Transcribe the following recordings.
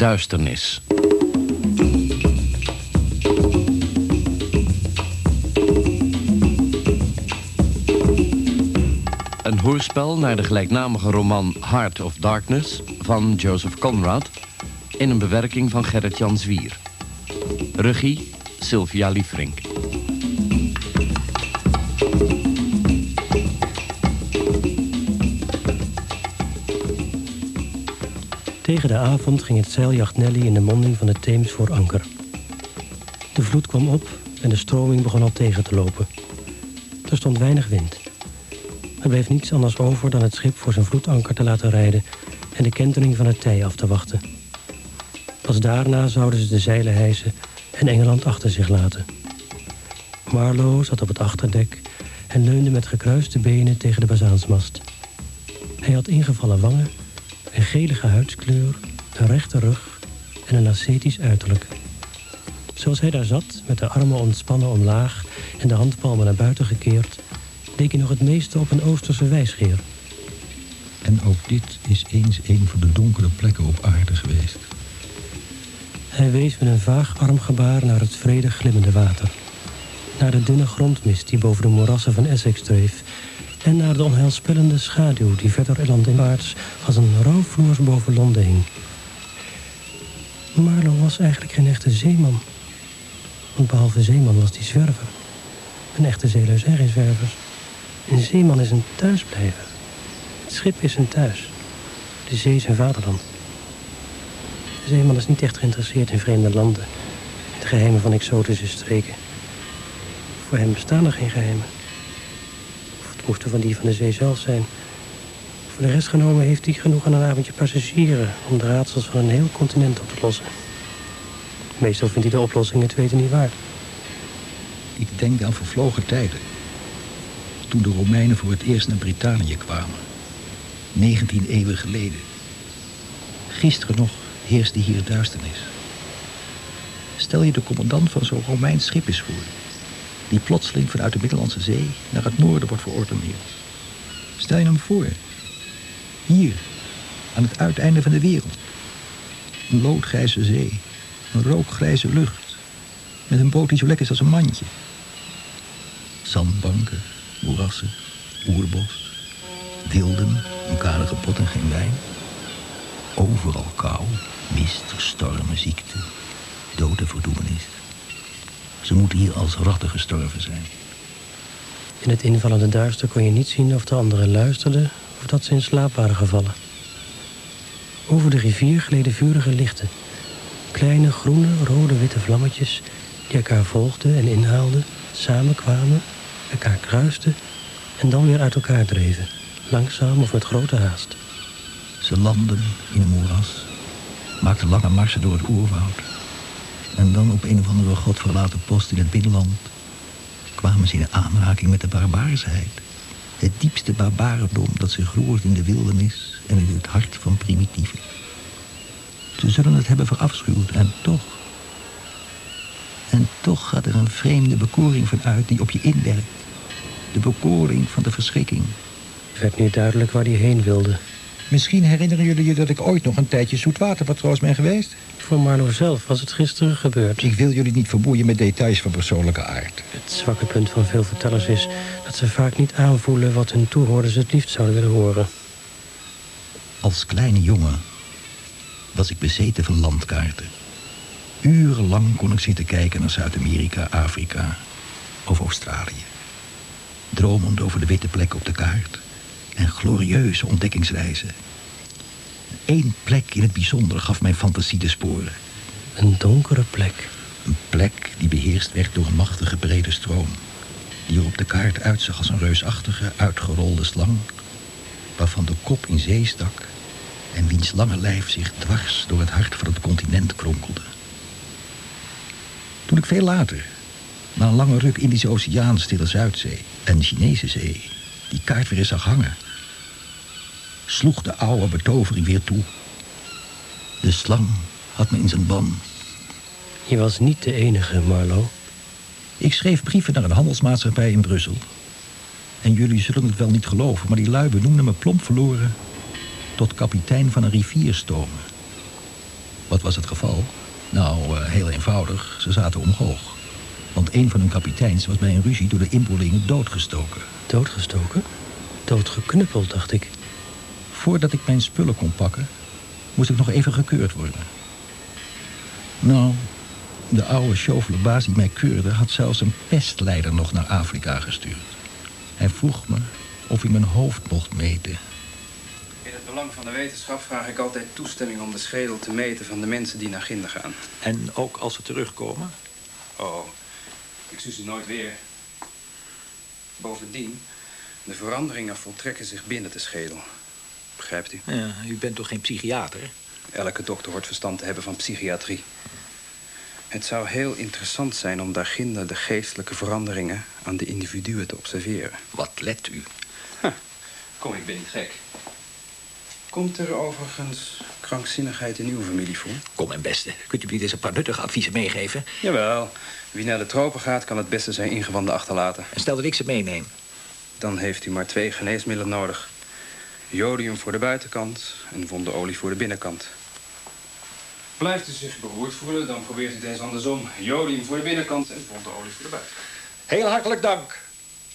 duisternis. Een hoorspel naar de gelijknamige roman Heart of Darkness van Joseph Conrad... in een bewerking van Gerrit-Jan Zwier. Regie Sylvia Liefrink. Tegen de avond ging het zeiljacht Nelly in de monding van de Theems voor anker. De vloed kwam op en de stroming begon al tegen te lopen. Er stond weinig wind. Er bleef niets anders over dan het schip voor zijn vloedanker te laten rijden... en de kentering van het tij af te wachten. Pas daarna zouden ze de zeilen hijsen en Engeland achter zich laten. Marlowe zat op het achterdek en leunde met gekruiste benen tegen de bazaansmast. Hij had ingevallen wangen een gelige huidskleur, een rechte rug en een ascetisch uiterlijk. Zoals hij daar zat, met de armen ontspannen omlaag en de handpalmen naar buiten gekeerd, leek hij nog het meeste op een Oosterse wijsgeer. En ook dit is eens een van de donkere plekken op aarde geweest. Hij wees met een vaag armgebaar naar het vredig glimmende water. Naar de dunne grondmist die boven de moerassen van Essex dreef en naar de onheilspellende schaduw die verder landinwaarts als een rouwvloers boven Londen hing. Marlow was eigenlijk geen echte zeeman. Want behalve zeeman was hij zwerver. Een echte zeelui zijn geen zwervers. Een zeeman is een thuisblijver. Het schip is een thuis. De zee is een vaderland. De zeeman is niet echt geïnteresseerd in vreemde landen. De geheimen van exotische streken. Voor hem bestaan er geen geheimen moesten van die van de zee zelf zijn. Voor de rest genomen heeft hij genoeg aan een avondje passagieren... om de raadsels van een heel continent op te lossen. Meestal vindt hij de oplossing het weten niet waar. Ik denk aan vervlogen tijden. Toen de Romeinen voor het eerst naar Brittannië kwamen. 19 eeuwen geleden. Gisteren nog heerste hier duisternis. Stel je de commandant van zo'n Romeins schip eens voor die plotseling vanuit de Middellandse Zee naar het noorden wordt verordeneerd. Stel je hem voor. Hier, aan het uiteinde van de wereld. Een loodgrijze zee, een rookgrijze lucht, met een boot die zo lekker is als een mandje. Zandbanken, moerassen, oerbos, wilden, een kale pot en geen wijn. Overal kou, mist, stormen, ziekte, dood en verdoemenis. Ze moeten hier als ratten gestorven zijn. In het invallende duister kon je niet zien of de anderen luisterden... of dat ze in slaap waren gevallen. Over de rivier gleden vurige lichten. Kleine groene, rode, witte vlammetjes... die elkaar volgden en inhaalden, samenkwamen, elkaar kruisten... en dan weer uit elkaar dreven. Langzaam of met grote haast. Ze landden in een moeras, maakten lange marsen door het oerwoud... En dan op een of andere godverlaten post in het binnenland... kwamen ze in aanraking met de barbaarsheid. Het diepste barbarendom dat zich roert in de wildernis... en in het hart van primitieven. Ze zullen het hebben verafschuwd en toch... En toch gaat er een vreemde bekoring van uit die op je inwerkt. De bekoring van de verschrikking. Het werd nu duidelijk waar hij heen wilde. Misschien herinneren jullie je dat ik ooit nog een tijdje zoetwaterpatroos ben geweest? Voor Marlo zelf was het gisteren gebeurd. Ik wil jullie niet vermoeien met details van persoonlijke aard. Het zwakke punt van veel vertellers is dat ze vaak niet aanvoelen... wat hun toehoorders het liefst zouden willen horen. Als kleine jongen was ik bezeten van landkaarten. Urenlang kon ik zitten kijken naar Zuid-Amerika, Afrika of Australië. Dromend over de witte plekken op de kaart en glorieuze ontdekkingsreizen. Eén plek in het bijzonder gaf mijn fantasie de sporen. Een donkere plek. Een plek die beheerst werd door een machtige brede stroom. Die er op de kaart uitzag als een reusachtige, uitgerolde slang... waarvan de kop in zee stak... en wiens lange lijf zich dwars door het hart van het continent kronkelde. Toen ik veel later, na een lange ruk Indische Oceaan, Stille Zuidzee en Chinese Zee... die kaart weer eens zag hangen sloeg de oude betovering weer toe. De slang had me in zijn ban. Je was niet de enige, Marlo. Ik schreef brieven naar een handelsmaatschappij in Brussel. En jullie zullen het wel niet geloven, maar die lui benoemden me plomp verloren... tot kapitein van een rivierstomer. Wat was het geval? Nou, eh, heel eenvoudig. Ze zaten omhoog. Want een van hun kapiteins was bij een ruzie door de inboorlingen doodgestoken. Doodgestoken? Doodgeknuppeld, dacht ik. Voordat ik mijn spullen kon pakken, moest ik nog even gekeurd worden. Nou, de oude chauffele baas die mij keurde... had zelfs een pestleider nog naar Afrika gestuurd. Hij vroeg me of hij mijn hoofd mocht meten. In het belang van de wetenschap vraag ik altijd toestemming om de schedel te meten van de mensen die naar Ginder gaan. En ook als ze terugkomen? Oh, ik zie ze nooit weer. Bovendien, de veranderingen voltrekken zich binnen de schedel. Begrijpt u? Ja, u bent toch geen psychiater? Elke dokter hoort verstand te hebben van psychiatrie. Het zou heel interessant zijn om daarginder de geestelijke veranderingen aan de individuen te observeren. Wat let u? Kom, ik ben niet gek. Komt er overigens krankzinnigheid in uw familie voor? Kom, mijn beste. Kunt u me niet eens een paar nuttige adviezen meegeven? Jawel. Wie naar de tropen gaat, kan het beste zijn ingewanden achterlaten. En stel dat ik ze meeneem. Dan heeft u maar twee geneesmiddelen nodig. Jodium voor de buitenkant en wonderolie voor de binnenkant. Blijft u zich beroerd voelen, dan probeert u het eens andersom. Jodium voor de binnenkant en wonderolie voor de buitenkant. Heel hartelijk dank.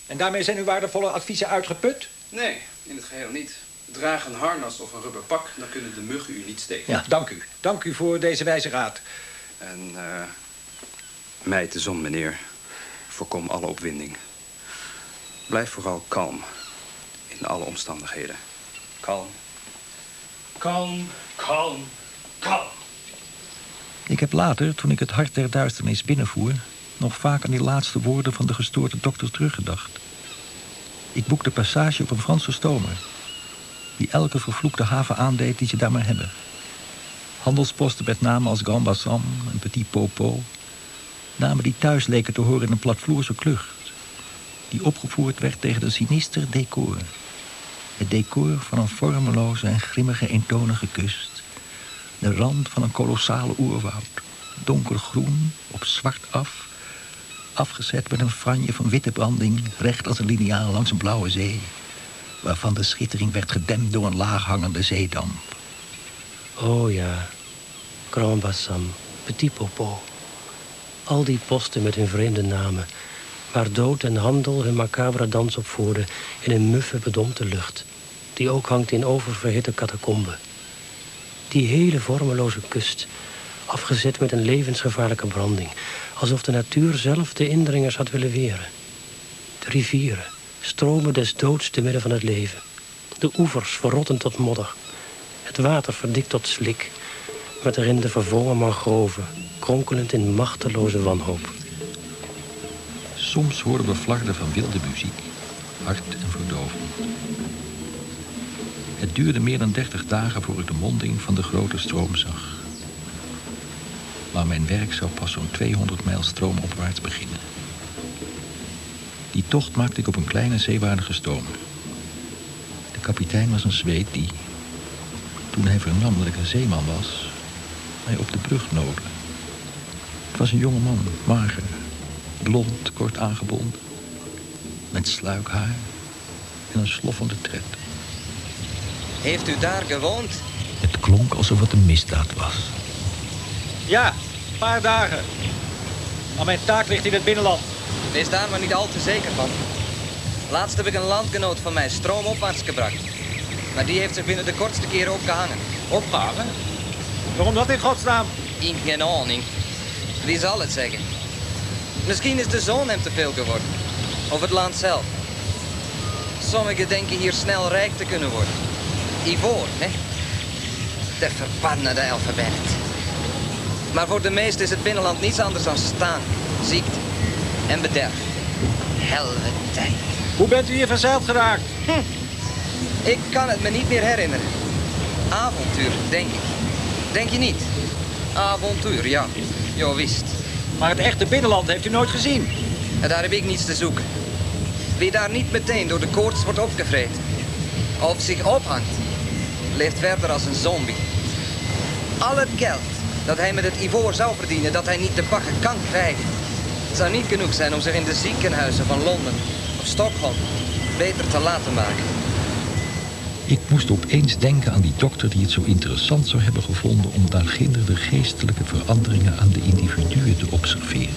En daarmee zijn uw waardevolle adviezen uitgeput? Nee, in het geheel niet. Draag een harnas of een rubberpak, dan kunnen de muggen u niet steken. Ja, dank u. Dank u voor deze wijze raad. En eh mijt de zon, meneer. Voorkom alle opwinding. Blijf vooral kalm. In alle omstandigheden. Kalm. Kalm, kalm, kalm. Ik heb later, toen ik het hart der duisternis binnenvoer... nog vaak aan die laatste woorden van de gestoorde dokter teruggedacht. Ik boekte passage op een Franse stomer... die elke vervloekte haven aandeed die ze daar maar hebben. Handelsposten met namen als Grand Bassam en Petit Popo... namen die thuis leken te horen in een platvloerse klucht... die opgevoerd werd tegen een sinister decor. Het decor van een vormeloze en grimmige eentonige kust... De rand van een kolossale oerwoud. Donkergroen, op zwart af. Afgezet met een franje van witte branding... recht als een liniaal langs een blauwe zee. Waarvan de schittering werd gedempt door een laaghangende zeedamp. Oh ja. Grand Bassam, Petit Popo. Al die posten met hun vreemde namen. Waar dood en handel hun macabere dans opvoerden... in een muffe, bedompte lucht. Die ook hangt in oververhitte catacomben. Die hele vormeloze kust, afgezet met een levensgevaarlijke branding. Alsof de natuur zelf de indringers had willen weren. De rivieren, stromen des doods te midden van het leven. De oevers verrotten tot modder. Het water verdikt tot slik. Met erin de verwrongen mangroven, kronkelend in machteloze wanhoop. Soms hoorden we flarden van wilde muziek. Hard en verdovend. Het duurde meer dan dertig dagen voor ik de monding van de grote stroom zag. Maar mijn werk zou pas zo'n 200 mijl stroomopwaarts beginnen. Die tocht maakte ik op een kleine zeewaardige stomer. De kapitein was een Zweed die, toen hij vernam dat ik een zeeman was, mij op de brug noodde. Het was een jonge man, mager, blond, kort aangebonden, met sluikhaar en een sloffende tred. Heeft u daar gewoond? Het klonk alsof het een misdaad was. Ja, een paar dagen. Maar mijn taak ligt in het binnenland. Wees daar maar niet al te zeker van. Laatst heb ik een landgenoot van mij stroomopwaarts gebracht. Maar die heeft zich binnen de kortste keren opgehangen. Opgehangen? Waarom dat in godsnaam? In geen aning. Wie zal het zeggen? Misschien is de zon hem te veel geworden. Of het land zelf. Sommigen denken hier snel rijk te kunnen worden. Ivoor, hè? De verbannede alfabet. Maar voor de meesten is het binnenland niets anders dan staan, ziekte en bederf. Helwetijn. Hoe bent u hier verzeild geraakt? Ik kan het me niet meer herinneren. Avontuur, denk ik. Denk je niet? Avontuur, ja. Jo, wist. Maar het echte binnenland heeft u nooit gezien. En daar heb ik niets te zoeken. Wie daar niet meteen door de koorts wordt opgevreten, of zich ophangt, leeft verder als een zombie. Al het geld dat hij met het ivoor zou verdienen, dat hij niet te pakken kan krijgen, zou niet genoeg zijn om zich in de ziekenhuizen van Londen of Stockholm beter te laten maken. Ik moest opeens denken aan die dokter die het zo interessant zou hebben gevonden... om daarginder de geestelijke veranderingen aan de individuen te observeren.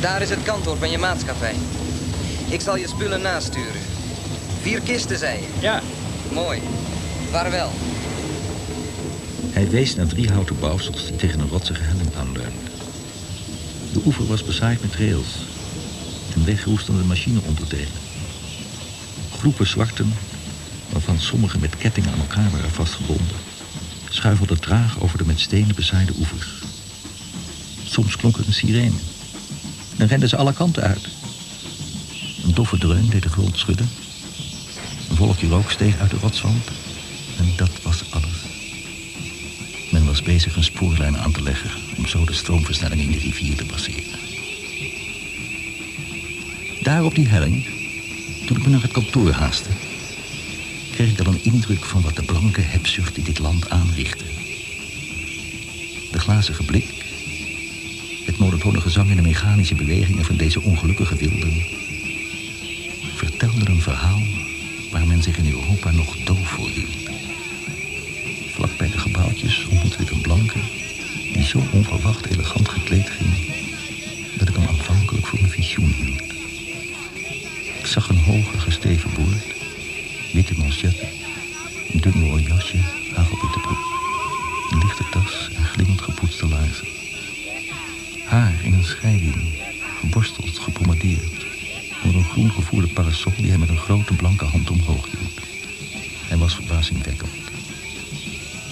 Daar is het kantoor van je maatschappij. Ik zal je spullen nasturen. Vier kisten, zei je. Ja, Mooi. Vaarwel. Hij wees naar drie houten bouwsels die tegen een rotsige helling aanleunden. De oever was bezaaid met rails en wegroestende machineonderdelen. Groepen zwarten, waarvan sommige met kettingen aan elkaar waren vastgebonden, schuifelden traag over de met stenen bezaaide oevers. Soms klonk er een sirene. Dan renden ze alle kanten uit. Een doffe dreun deed de grond schudden. Een wolkje rook steeg uit de rotswand. En dat was alles. Men was bezig een spoorlijn aan te leggen... om zo de stroomversnelling in de rivier te passeren. Daar op die helling, toen ik me naar het kantoor haastte... kreeg ik al een indruk van wat de blanke hebzucht in dit land aanrichtte. De glazige blik, het monotone gezang en de mechanische bewegingen van deze ongelukkige wilden... vertelden een verhaal waar men zich in Europa nog doof voor hield. Vlak bij de gebouwtjes ontmoette ik een blanke... die zo onverwacht elegant gekleed was verbazingwekkend.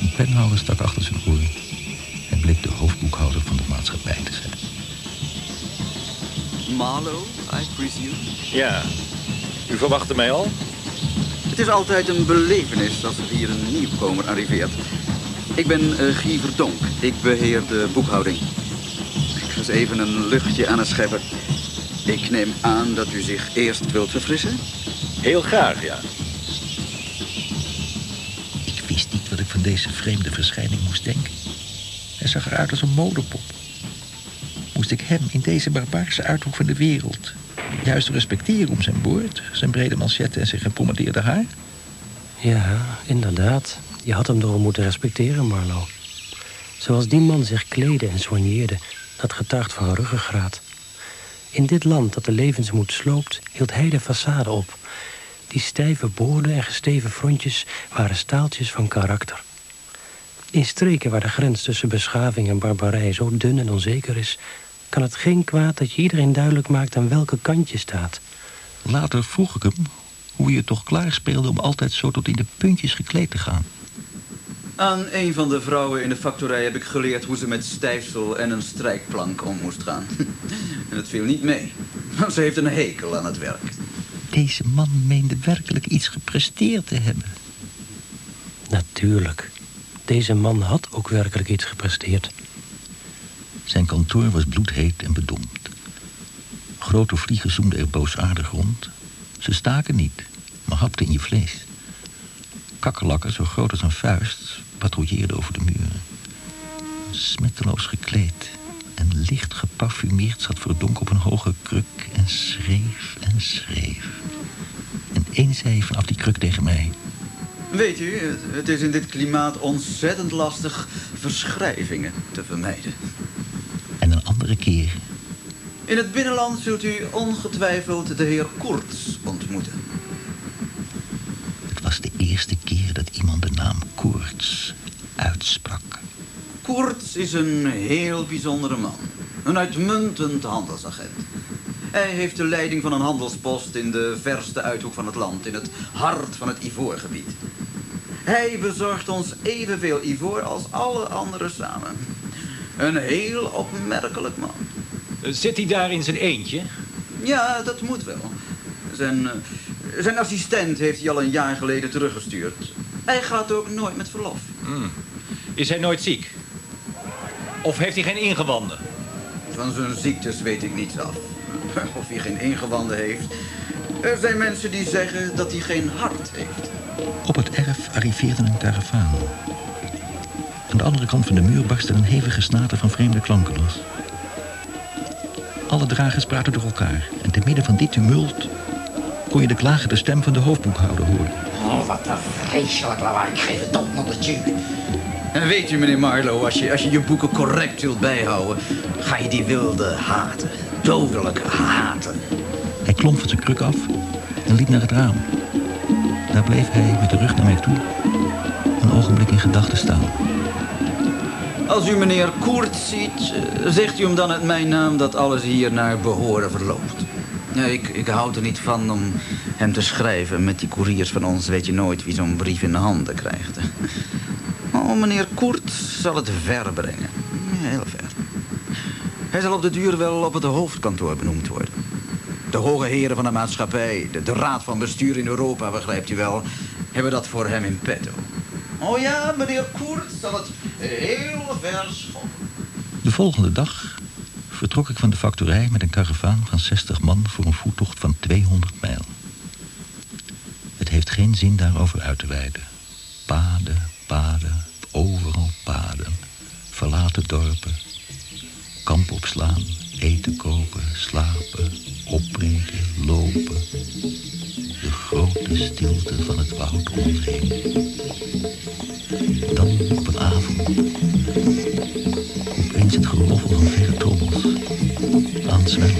Een penhouder stak achter zijn oor. Hij bleek de hoofdboekhouder van de maatschappij te zijn. Marlow, I presume. ja. U verwachtte mij al? Het is altijd een belevenis als er hier een nieuwkomer arriveert. Ik ben uh, Guy Verdonk. Ik beheer de boekhouding. Ik was even een luchtje aan het scheppen. Ik neem aan dat u zich eerst wilt verfrissen. Heel graag, ja. Deze vreemde verschijning moest denken. Hij zag eruit als een modepop. Moest ik hem in deze barbaarse uithoek van de wereld... juist respecteren om zijn boord, zijn brede manchetten en zijn gepomadeerde haar? Ja, inderdaad. Je had hem door moeten respecteren, Marlow. Zoals die man zich kleedde en soigneerde, dat getuigt van ruggengraat. In dit land dat de levensmoed sloopt, hield hij de façade op. Die stijve boorden en gesteven frontjes waren staaltjes van karakter. In streken waar de grens tussen beschaving en barbarij zo dun en onzeker is... kan het geen kwaad dat je iedereen duidelijk maakt aan welke kant je staat. Later vroeg ik hem hoe je toch klaar speelde om altijd zo tot in de puntjes gekleed te gaan. Aan een van de vrouwen in de factorij heb ik geleerd hoe ze met stijfsel en een strijkplank om moest gaan. En het viel niet mee. Ze heeft een hekel aan het werk. Deze man meende werkelijk iets gepresteerd te hebben. Natuurlijk. Deze man had ook werkelijk iets gepresteerd. Zijn kantoor was bloedheet en bedompt. Grote vliegen zoemden er boosaardig rond. Ze staken niet, maar hapten in je vlees. Kakkerlakken, zo groot als een vuist, patrouilleerden over de muren. Smetteloos gekleed en licht geparfumeerd zat Verdonk op een hoge kruk en schreef en schreef. En één zei vanaf die kruk tegen mij... Weet u, het, is in dit klimaat ontzettend lastig verschrijvingen te vermijden. En een andere keer... In het binnenland zult u ongetwijfeld de heer Koorts ontmoeten. Het was de eerste keer dat iemand de naam Koorts uitsprak. Koorts is een heel bijzondere man. Een uitmuntend handelsagent. Hij heeft de leiding van een handelspost in de verste uithoek van het land, in het hart van het ivoorgebied. Hij bezorgt ons evenveel ivoor als alle anderen samen. Een heel opmerkelijk man. Zit hij daar in zijn eentje? Ja, dat moet wel. Zijn, eh, zijn assistent heeft hij al een jaar geleden teruggestuurd. Hij gaat ook nooit met verlof. Is hij nooit ziek? Of heeft hij geen ingewanden? Van zijn ziektes weet ik niets af. Of hij geen ingewanden heeft. Er zijn mensen die zeggen dat hij geen hart heeft. Op het erf arriveerde een karavaan. Aan de andere kant van de muur barstte een hevige snater van vreemde klanken los. Alle dragers praten door elkaar. En te midden van dit tumult kon je de klagende stem van de hoofdboekhouder horen. Oh, wat een vreselijk lawaai. Ik geef het op naar de tube. En weet u, meneer Marlowe, als je, als je je boeken correct wilt bijhouden... ga je die wilde haten. Dodelijk haten. Hij klom van zijn kruk af en liep naar het raam. Daar bleef hij met de rug naar mij toe een ogenblik in gedachten staan. Als u meneer Koert ziet, eh, zegt u hem dan uit mijn naam dat alles hier naar behoren verloopt. Ik, ik houd er niet van om hem te schrijven. Met die couriers van ons weet je nooit wie zo'n brief in de handen krijgt. Oh, meneer Koert zal het ver brengen. Heel ver. Hij zal op de duur wel op het hoofdkantoor benoemd worden. De hoge heren van de maatschappij, de, de raad van bestuur in Europa, begrijpt u wel, hebben dat voor hem in petto. Oh ja, meneer Koert zal het heel ver schoppen. De volgende dag vertrok ik van de factorij met een karavaan van 60 man voor een voettocht van 200 mijl. Het heeft geen zin daarover uit te wijden. Paden, paden, overal paden. Verlaten dorpen. Van het woud om. Dan op een avond. Opeens het geroffel van verre trommels. Aanzwellen,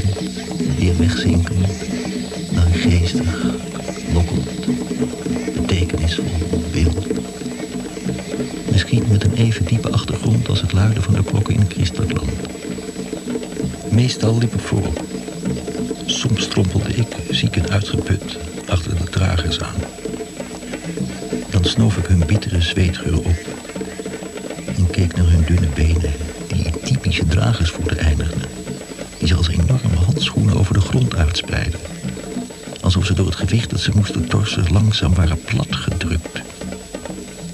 weer wegzinken. Een geestig, lokkend, betekenisvol beeld. Misschien met een even diepe achtergrond als het luiden van de klokken in een christelijk land. Meestal liep ik voorop. Op. En keek naar hun dunne benen, die in typische dragersvoeten eindigden. Die ze als enorme handschoenen over de grond uitspreidden. Alsof ze door het gewicht dat ze moesten torsen langzaam waren platgedrukt.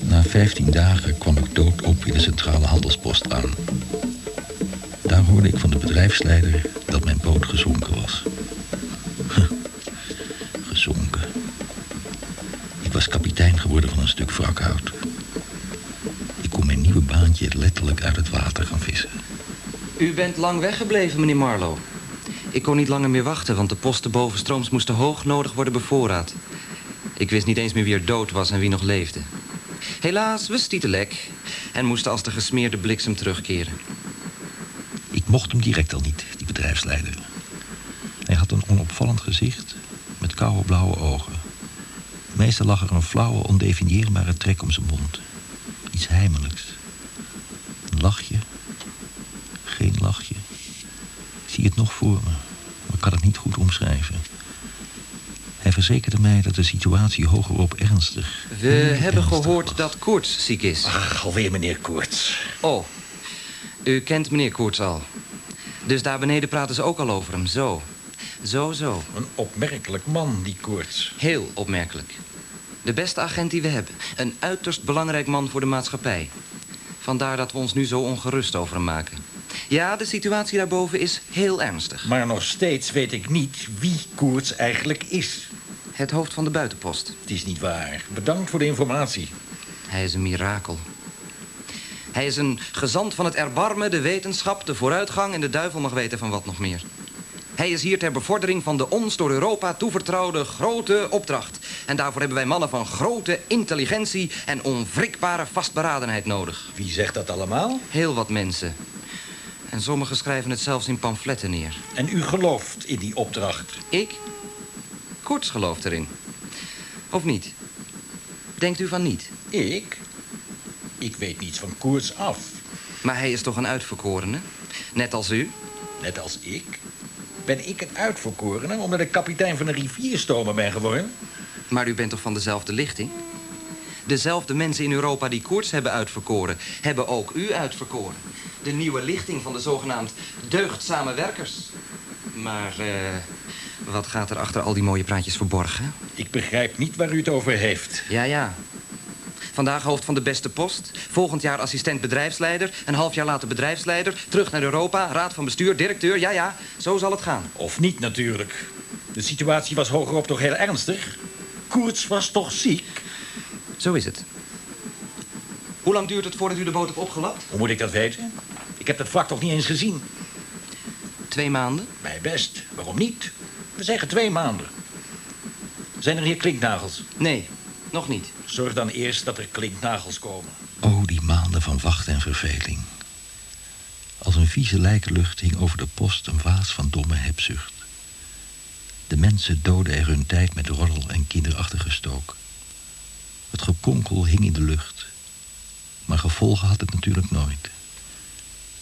Na vijftien dagen kwam ik dood op in de centrale handelspost aan. Daar hoorde ik van de bedrijfsleider dat mijn boot gezonken was. gezonken. Ik was kapitein geworden van een stuk wrakhout. Baantje letterlijk uit het water gaan vissen. U bent lang weggebleven, meneer Marlowe. Ik kon niet langer meer wachten, want de posten bovenstrooms moesten hoog nodig worden bevoorraad. Ik wist niet eens meer wie er dood was en wie nog leefde. Helaas, we stieten lek en moesten als de gesmeerde bliksem terugkeren. Ik mocht hem direct al niet, die bedrijfsleider. Hij had een onopvallend gezicht met koude blauwe ogen. Meestal lag er een flauwe, ondefinieerbare trek om zijn mond. Iets heimelijks. Een lachje. Geen lachje. Ik zie het nog voor me, maar kan het niet goed omschrijven. Hij verzekerde mij dat de situatie hogerop ernstig... We hebben ernstig gehoord was. dat Koorts ziek is. Ach, alweer meneer Koorts. Oh, u kent meneer Koorts al. Dus daar beneden praten ze ook al over hem. Zo. Zo, zo. Een opmerkelijk man, die Koorts. Heel opmerkelijk. De beste agent die we hebben. Een uiterst belangrijk man voor de maatschappij. Vandaar dat we ons nu zo ongerust over hem maken. Ja, de situatie daarboven is heel ernstig. Maar nog steeds weet ik niet wie Koerts eigenlijk is. Het hoofd van de buitenpost. Het is niet waar. Bedankt voor de informatie. Hij is een mirakel. Hij is een gezant van het erbarmen, de wetenschap, de vooruitgang... en de duivel mag weten van wat nog meer. Hij is hier ter bevordering van de ons door Europa toevertrouwde grote opdracht. En daarvoor hebben wij mannen van grote intelligentie... en onwrikbare vastberadenheid nodig. Wie zegt dat allemaal? Heel wat mensen. En sommigen schrijven het zelfs in pamfletten neer. En u gelooft in die opdracht. Ik? Koorts gelooft erin. Of niet? Denkt u van niet? Ik? Ik weet niets van Koerts af. Maar hij is toch een uitverkorene? Net als u? Net als ik. Ben ik een uitverkorene omdat ik kapitein van een rivierstomer ben geworden? Maar u bent toch van dezelfde lichting? Dezelfde mensen in Europa die Koorts hebben uitverkoren... hebben ook u uitverkoren. De nieuwe lichting van de zogenaamd deugdzame werkers. Maar eh, wat gaat er achter al die mooie praatjes verborgen? Ik begrijp niet waar u het over heeft. Ja, ja. Vandaag hoofd van de beste post. Volgend jaar assistent bedrijfsleider. Een half jaar later bedrijfsleider. Terug naar Europa. Raad van bestuur, directeur. Ja, ja. Zo zal het gaan. Of niet natuurlijk. De situatie was hogerop toch heel ernstig? Koerts was toch ziek? Zo is het. Hoe lang duurt het voordat u de boot hebt opgelapt? Hoe moet ik dat weten? Ik heb dat wrak toch niet eens gezien? Twee maanden. Mij best. Waarom niet? We zeggen twee maanden. Zijn er hier klinknagels? Nee, nog niet. Zorg dan eerst dat er klinknagels komen. Oh, die maanden van wachten en verveling. Als een vieze lijkenlucht hing over de post een waas van domme hebzucht. De mensen doden er hun tijd met roddel en kinderachtige stook. Het gekonkel hing in de lucht. Maar gevolgen had het natuurlijk nooit.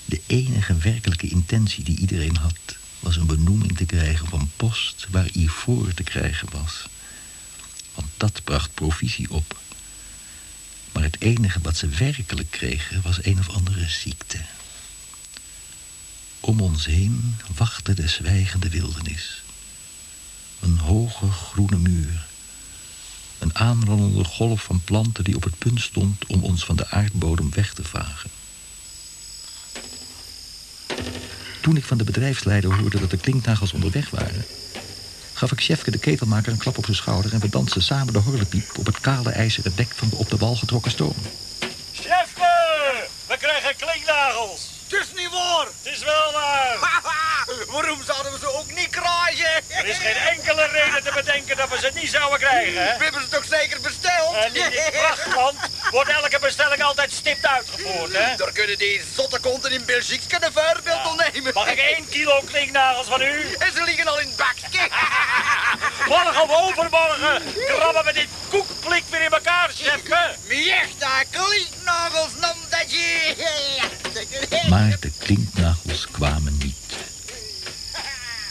De enige werkelijke intentie die iedereen had... was een benoeming te krijgen van post waar ivoor te krijgen was. Want dat bracht provisie op. Maar het enige wat ze werkelijk kregen was een of andere ziekte. Om ons heen wachtte de zwijgende wildernis. Een hoge groene muur. Een aanrollende golf van planten die op het punt stond om ons van de aardbodem weg te vagen. Toen ik van de bedrijfsleider hoorde dat de klinknagels onderweg waren... gaf ik Chefke de ketelmaker een klap op zijn schouder... en we dansten samen de horlepiep op het kale ijzeren dek van de op de wal getrokken stoom. Chefke! We krijgen klinknagels. Het is niet waar! Het is wel waar. Waarom zouden we ze ook niet krijgen? Er is geen enkele reden te bedenken dat we ze niet zouden krijgen, hè? We hebben ze toch zeker besteld? En in dit prachtland wordt elke bestelling altijd stipt uitgevoerd, hè? Daar kunnen die zotte konten in België een voorbeeld van nemen. Mag ik één kilo klinknagels van u? En ze liggen al in het bakje. Morgen of overmorgen krabben we dit koekplik weer in elkaar, chefke. Miechta, klinknagels nam dat je. Maar de klinknagels kwamen niet.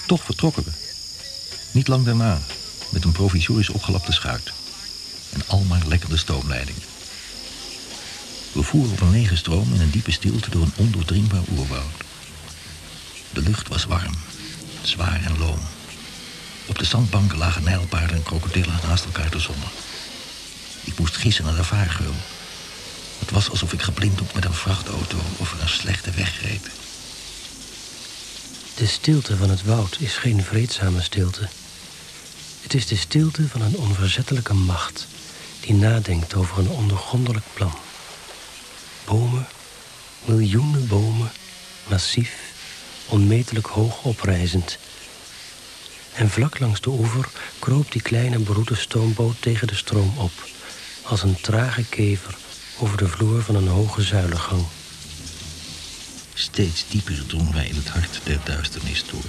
Toch vertrokken we. Niet lang daarna, met een provisorisch opgelapte schuit. En almaar lekkerde stoomleidingen. We voeren op een lege stroom in een diepe stilte door een ondoordringbaar oerwoud. De lucht was warm, zwaar en loom. Op de zandbanken lagen nijlpaarden en krokodillen naast elkaar te zonnen. Ik moest gissen naar de vaargeul. Het was alsof ik geblinddoekt met een vrachtauto over een slechte weg reed. De stilte van het woud is geen vreedzame stilte. Het is de stilte van een onverzettelijke macht... die nadenkt over een ondergrondelijk plan. Bomen, miljoenen bomen, massief, onmetelijk hoog oprijzend. En vlak langs de oever kroop die kleine beroete stoomboot tegen de stroom op... als een trage kever over de vloer van een hoge zuilengang. Steeds dieper drongen wij in het hart der duisternis door.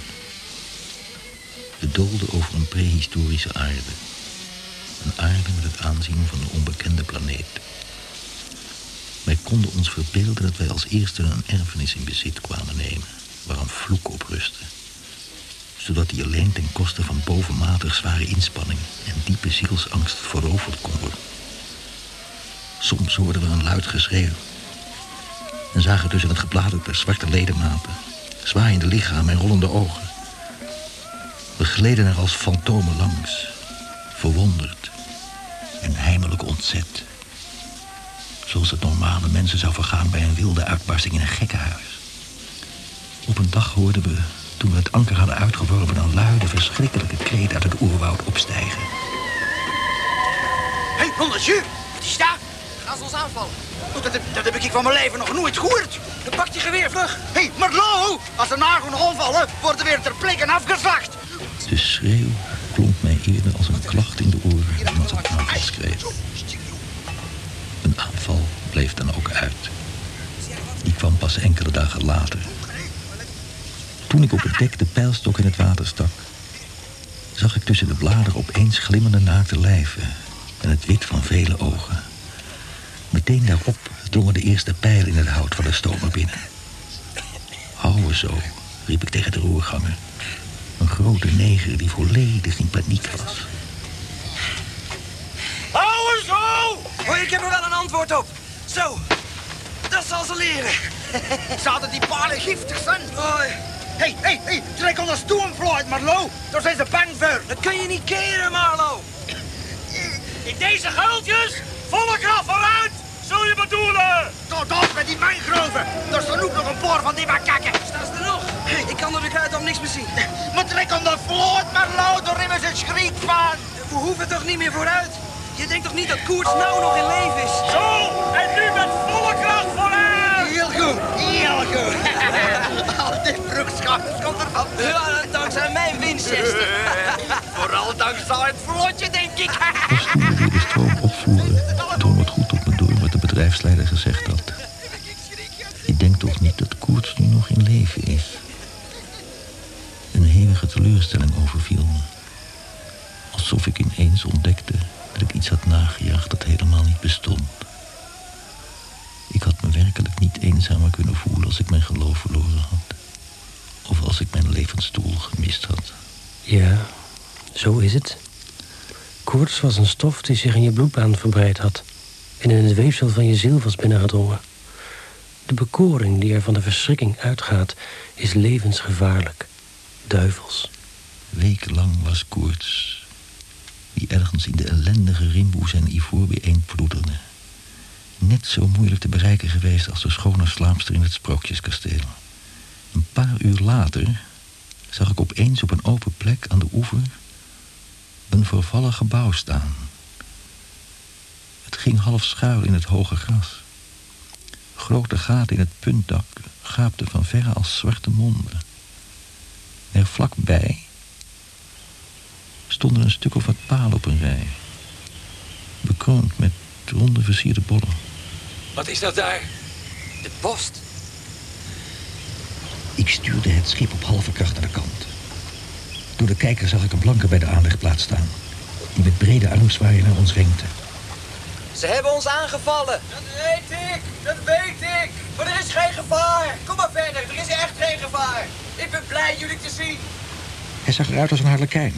We doolden over een prehistorische aarde. Een aarde met het aanzien van een onbekende planeet. Wij konden ons verbeelden dat wij als eerste een erfenis in bezit kwamen nemen... waar een vloek op rustte. Zodat die alleen ten koste van bovenmatig zware inspanning... en diepe zielsangst veroverd kon worden. Soms hoorden we een luid geschreeuw. En zagen tussen het gebladerte zwarte ledematen... zwaaiende lichamen en rollende ogen. We gleden er als fantomen langs. Verwonderd en heimelijk ontzet. Zoals het normale mensen zou vergaan bij een wilde uitbarsting in een gekkenhuis. Op een dag hoorden we, toen we het anker hadden uitgeworpen... een luide, verschrikkelijke kreet uit het oerwoud opstijgen. Hé, hey, monsieur, wat is daar? Gaan ze ons aanvallen? Dat, heb, dat heb ik van mijn leven nog nooit gehoord. Dan pakt je geweer vlug. Hé, hey, Marlo, als ze nagen aanvallen, worden weer ter plekke afgeslacht. De schreeuw klonk mij eerder als een klacht in de oren dan als een aanvalskreet. Een aanval bleef dan ook uit. Die kwam pas enkele dagen later. Toen ik op het dek de pijlstok in het water stak... zag ik tussen de bladeren opeens glimmende naakte lijven... en het wit van vele ogen. Meteen daarop drongen de eerste pijlen in het hout van de stomer binnen. Hou zo, riep ik tegen de roerganger. Een grote neger die volledig in paniek was. Hou zo! Hoi, ik heb er wel een antwoord op. Zo, dat zal ze leren. Zouden die palen giftig zijn? Hé, hé, hey, hey, trek onder stoomvloeit, Marlo. Daar zijn ze bang voor. Dat kun je niet keren, Marlo. In deze geultjes, volle kracht vooruit! Zul je bedoelen? Tot op met die mangroven. Er staan ook nog een paar van die makakken. Staan ze er nog? Ik kan er uit om niks meer zien. Maar trek onder vloot, Marlo. Daar hebben ze schriek van. We hoeven toch niet meer vooruit? Je denkt toch niet dat Koerts nou nog in leven is? Zo, en nu met volle kracht vooruit! Heel goed, heel goed. Al die brugschapers komt ervan. Ja, dankzij mijn Winchester. Vooral dankzij het vlotje, denk ik. Bedrijfsleider gezegd had. Je denkt toch niet dat Koerts nu nog in leven is? Een hevige teleurstelling overviel me. Alsof ik ineens ontdekte dat ik iets had nagejaagd dat helemaal niet bestond. Ik had me werkelijk niet eenzamer kunnen voelen als ik mijn geloof verloren had. Of als ik mijn levensdoel gemist had. Ja, zo is het. Koorts was een stof die zich in je bloedbaan verbreid had... en in het weefsel van je ziel was binnengedrongen. De bekoring die er van de verschrikking uitgaat... is levensgevaarlijk. Duivels. Wekenlang was Koorts... die ergens in de ellendige rimboe zijn ivoor bijeenploeterde... net zo moeilijk te bereiken geweest... als de schone slaapster in het sprookjeskasteel. Een paar uur later zag ik opeens op een open plek aan de oever een vervallen gebouw staan. Ging half schuil in het hoge gras. Grote gaten in het puntdak gaapten van verre als zwarte monden. Er vlakbij stonden een stuk of wat palen op een rij. Bekroond met ronde versierde bollen. Wat is dat daar? De post. Ik stuurde het schip op halve kracht aan de kant. Door de kijker zag ik een blanke bij de aanlegplaats staan. Die met brede armzwaaien naar ons wenkte. Ze hebben ons aangevallen. Dat weet ik, dat weet ik. Maar er is geen gevaar. Kom maar verder, er is echt geen gevaar. Ik ben blij jullie te zien. Hij zag eruit als een harlekijn.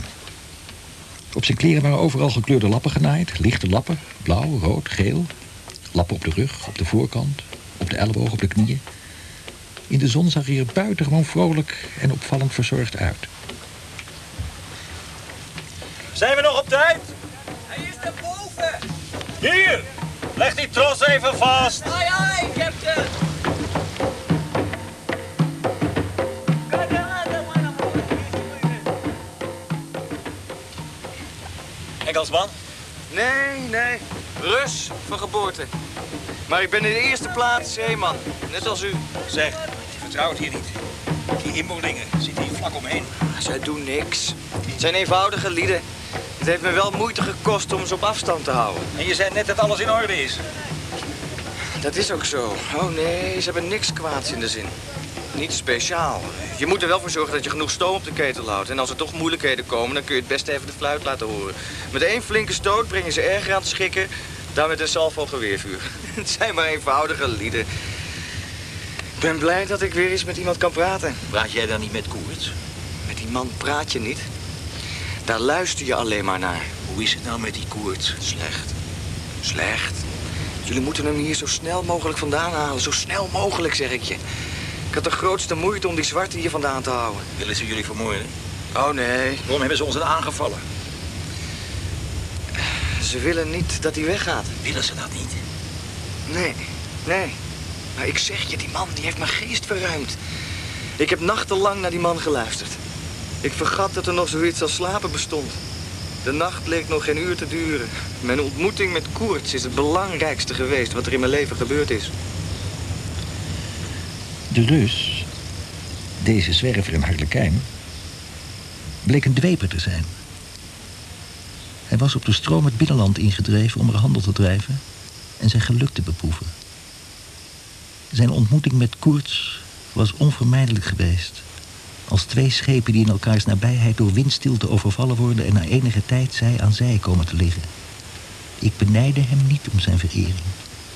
Op zijn kleren waren overal gekleurde lappen genaaid. Lichte lappen, blauw, rood, geel. Lappen op de rug, op de voorkant, op de elleboog, op de knieën. In de zon zag hij er buitengewoon vrolijk en opvallend verzorgd uit. Zijn we nog op tijd? Hij is naar boven. Hier, leg die tros even vast. Ai, ai, captain. Engelsman? Nee, nee. Rus van geboorte. Maar ik ben in de eerste plaats zeeman. Net als u. Zeg, je vertrouwt hier niet. Die inboorlingen zitten hier vlak omheen. Zij doen niks. Het zijn eenvoudige lieden. Het heeft me wel moeite gekost om ze op afstand te houden. En je zei net dat alles in orde is. Dat is ook zo. Oh nee, ze hebben niks kwaads in de zin. Niet speciaal. Je moet er wel voor zorgen dat je genoeg stoom op de ketel houdt. En als er toch moeilijkheden komen, dan kun je het best even de fluit laten horen. Met één flinke stoot breng je ze erger aan het schikken dan met een salvo geweervuur. Het zijn maar eenvoudige lieden. Ik ben blij dat ik weer eens met iemand kan praten. Praat jij dan niet met Koerts? Met die man praat je niet. Daar luister je alleen maar naar. Hoe is het nou met die Koerts? Slecht. Slecht. Jullie moeten hem hier zo snel mogelijk vandaan halen. Zo snel mogelijk, zeg ik je. Ik had de grootste moeite om die zwarte hier vandaan te houden. Willen ze jullie vermoorden? Oh nee, Waarom hebben ze ons dan aangevallen? ze willen niet dat hij weggaat. Willen ze dat niet? Nee, nee. Maar ik zeg je, die man die heeft mijn geest verruimd. Ik heb nachtenlang naar die man geluisterd. Ik vergat dat er nog zoiets als slapen bestond. De nacht leek nog geen uur te duren. Mijn ontmoeting met Koerts is het belangrijkste geweest wat er in mijn leven gebeurd is. De Rus, deze zwerver en harlekijn, bleek een dweper te zijn. Hij was op de stroom het binnenland ingedreven om er handel te drijven en zijn geluk te beproeven. Zijn ontmoeting met Koerts was onvermijdelijk geweest. Als twee schepen die in elkaars nabijheid door windstilte overvallen worden... en na enige tijd zij aan zij komen te liggen. Ik benijde hem niet om zijn verering.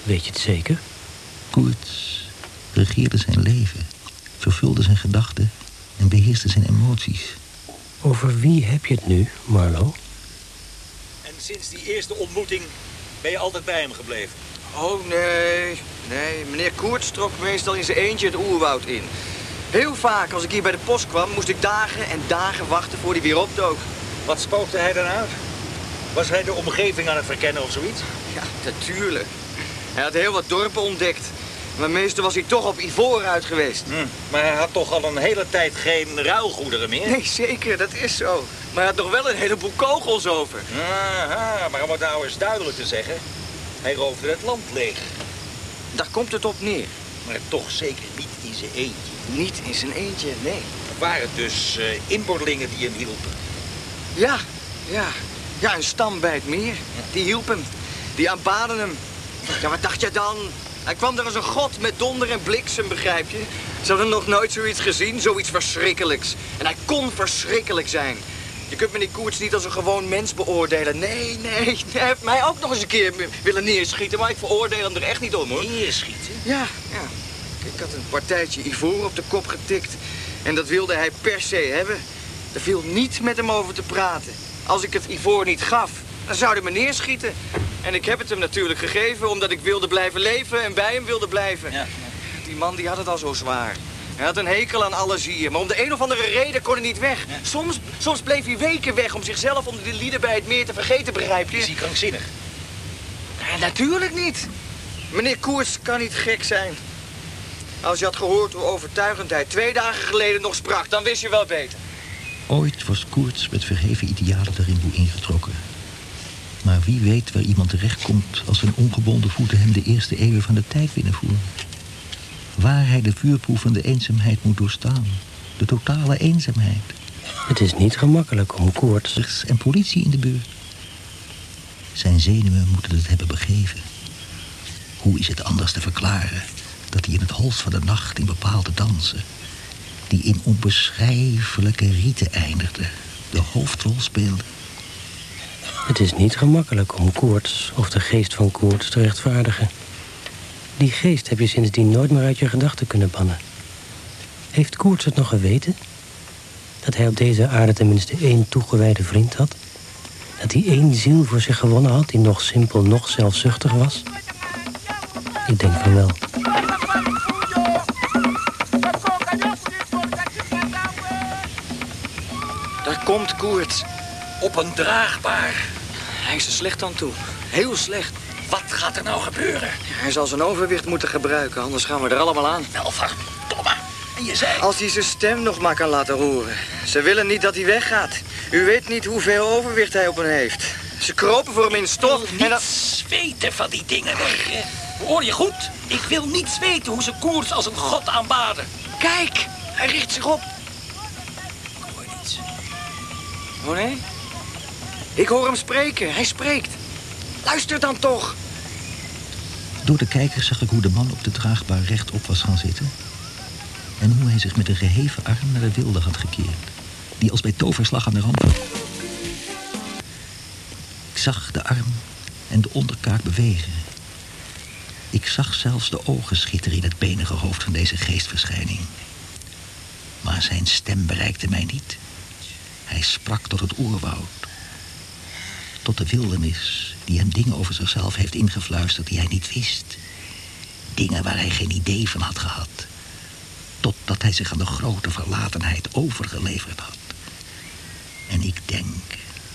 Weet je het zeker? Koerts regeerde zijn leven, vervulde zijn gedachten en beheerste zijn emoties. Over wie heb je het nu, Marlo? En sinds die eerste ontmoeting ben je altijd bij hem gebleven. Oh nee, nee. Meneer Koerts trok meestal in zijn eentje het oerwoud in. Heel vaak als ik hier bij de post kwam, moest ik dagen en dagen wachten voor hij weer opdook. Wat spookte hij dan uit? Was hij de omgeving aan het verkennen of zoiets? Ja, natuurlijk. Hij had heel wat dorpen ontdekt. Maar meestal was hij toch op Ivoor uit geweest. Hm, maar hij had toch al een hele tijd geen ruilgoederen meer? Nee, zeker, dat is zo. Maar hij had nog wel een heleboel kogels over. Aha, maar om het nou eens duidelijk te zeggen... hij roofde het land leeg. Daar komt het op neer. Maar toch zeker niet in zijn eentje. Niet in zijn eentje, nee. Er waren dus inboorlingen die hem hielpen. Ja, ja. Ja, een stam bij het meer. Die hielp hem. Die aanbaden hem. Ja, wat dacht je dan? Hij kwam er als een god met donder en bliksem, begrijp je? Ze hadden nog nooit zoiets gezien, zoiets verschrikkelijks. En hij kon verschrikkelijk zijn. Je kunt meneer Koerts niet als een gewoon mens beoordelen. Nee, nee, hij heeft mij ook nog eens een keer willen neerschieten... maar ik veroordeel hem er echt niet om, hoor. Neerschieten? Ja, ja. Ik had een partijtje ivoor op de kop getikt. En dat wilde hij per se hebben. Er viel niet met hem over te praten. Als ik het ivoor niet gaf, dan zou hij me neerschieten. En ik heb het hem natuurlijk gegeven omdat ik wilde blijven leven en bij hem wilde blijven. Ja. Die man die had het al zo zwaar. Hij had een hekel aan alles hier, maar om de een of andere reden kon hij niet weg. Soms, soms bleef hij weken weg om zichzelf onder de lieden bij het meer te vergeten, begrijp je? Is hij krankzinnig? Ja, natuurlijk niet. Meneer Koers kan niet gek zijn. Als je had gehoord hoe overtuigend hij twee dagen geleden nog sprak, dan wist je wel beter. Ooit was Koerts met verheven idealen de rimboe ingetrokken. Maar wie weet waar iemand terechtkomt als zijn ongebonden voeten hem de eerste eeuwen van de tijd binnenvoeren. Waar hij de vuurproef van de eenzaamheid moet doorstaan. De totale eenzaamheid. Het is niet gemakkelijk om koorts. En politie in de buurt. Zijn zenuwen moeten het hebben begeven. Hoe is het anders te verklaren dat hij in het holst van de nacht in bepaalde dansen... die in onbeschrijfelijke rieten eindigden, de hoofdrol speelde? Het is niet gemakkelijk om koorts of de geest van koorts te rechtvaardigen. Die geest heb je sindsdien nooit meer uit je gedachten kunnen bannen. Heeft Koerts het nog geweten? Dat hij op deze aarde tenminste één toegewijde vriend had? Dat hij één ziel voor zich gewonnen had die nog simpel, nog zelfzuchtig was? Ik denk van wel. Daar komt Koerts. Op een draagbaar. Hij is er slecht aan toe. Heel slecht. Wat gaat er nou gebeuren? Hij zal zijn overwicht moeten gebruiken, anders gaan we er allemaal aan. Wel verdomme. En je zei... Als hij zijn stem nog maar kan laten horen. Ze willen niet dat hij weggaat. U weet niet hoeveel overwicht hij op hem heeft. Ze kropen voor hem in stof. Ik En dan... niets weten van die dingen. Nee, hoor je goed? Ik wil niets weten hoe ze koers als een god aanbaden. Kijk, hij richt zich op. Ik hoor niets. Oh nee? Ik hoor hem spreken. Hij spreekt. Luister dan toch. Door de kijker zag ik hoe de man op de draagbaar rechtop was gaan zitten. En hoe hij zich met een geheven arm naar de wilde had gekeerd. Die als bij toverslag aan de rand was. Ik zag de arm en de onderkaak bewegen. Ik zag zelfs de ogen schitteren in het benige hoofd van deze geestverschijning. Maar zijn stem bereikte mij niet. Hij sprak tot het oerwoud. Tot de wildernis die hem dingen over zichzelf heeft ingefluisterd die hij niet wist. Dingen waar hij geen idee van had gehad. Totdat hij zich aan de grote verlatenheid overgeleverd had. En ik denk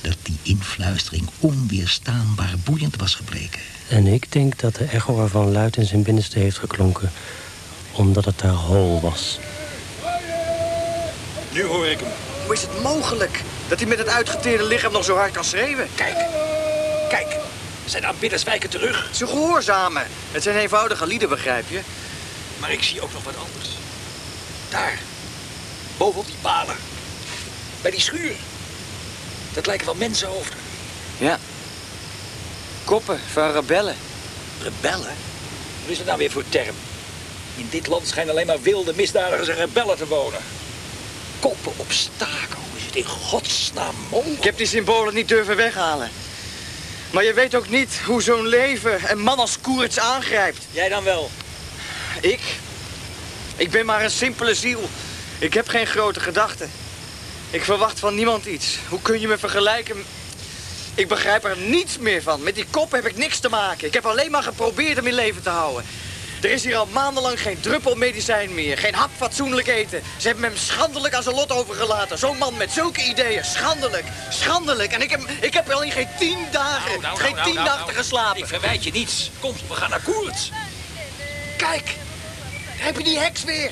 dat die influistering onweerstaanbaar boeiend was gebleken. En ik denk dat de echo ervan luid in zijn binnenste heeft geklonken. Omdat het daar hol was. Nu hoor ik hem. Hoe is het mogelijk dat hij met het uitgeteerde lichaam nog zo hard kan schreeuwen? Kijk. Kijk. Zijn aanbidders wijken terug. Ze gehoorzamen. Het zijn eenvoudige lieden, begrijp je? Maar ik zie ook nog wat anders. Daar. Bovenop die palen. Bij die schuur. Dat lijken wel mensenhoofden. Ja. Koppen van rebellen. Rebellen? Wat is dat nou weer voor term? In dit land schijnen alleen maar wilde misdadigers en rebellen te wonen. Koppen op staken. Hoe is het in godsnaam mogelijk? Ik heb die symbolen niet durven weghalen. Maar je weet ook niet hoe zo'n leven een man als Koerts aangrijpt. Jij dan wel? Ik? Ik ben maar een simpele ziel. Ik heb geen grote gedachten. Ik verwacht van niemand iets. Hoe kun je me vergelijken? Ik begrijp er niets meer van. Met die kop heb ik niks te maken. Ik heb alleen maar geprobeerd hem in leven te houden. Er is hier al maandenlang geen druppel medicijn meer. Geen hap fatsoenlijk eten. Ze hebben hem schandelijk aan zijn lot overgelaten. Zo'n man met zulke ideeën. Schandelijk. Schandelijk. En ik heb, ik heb al in geen tien dagen, Nou, nou, geen nou, tien nou, nachten geslapen. Ik verwijt je niets. Kom, we gaan naar Koerts. Kijk, daar heb je die heks weer.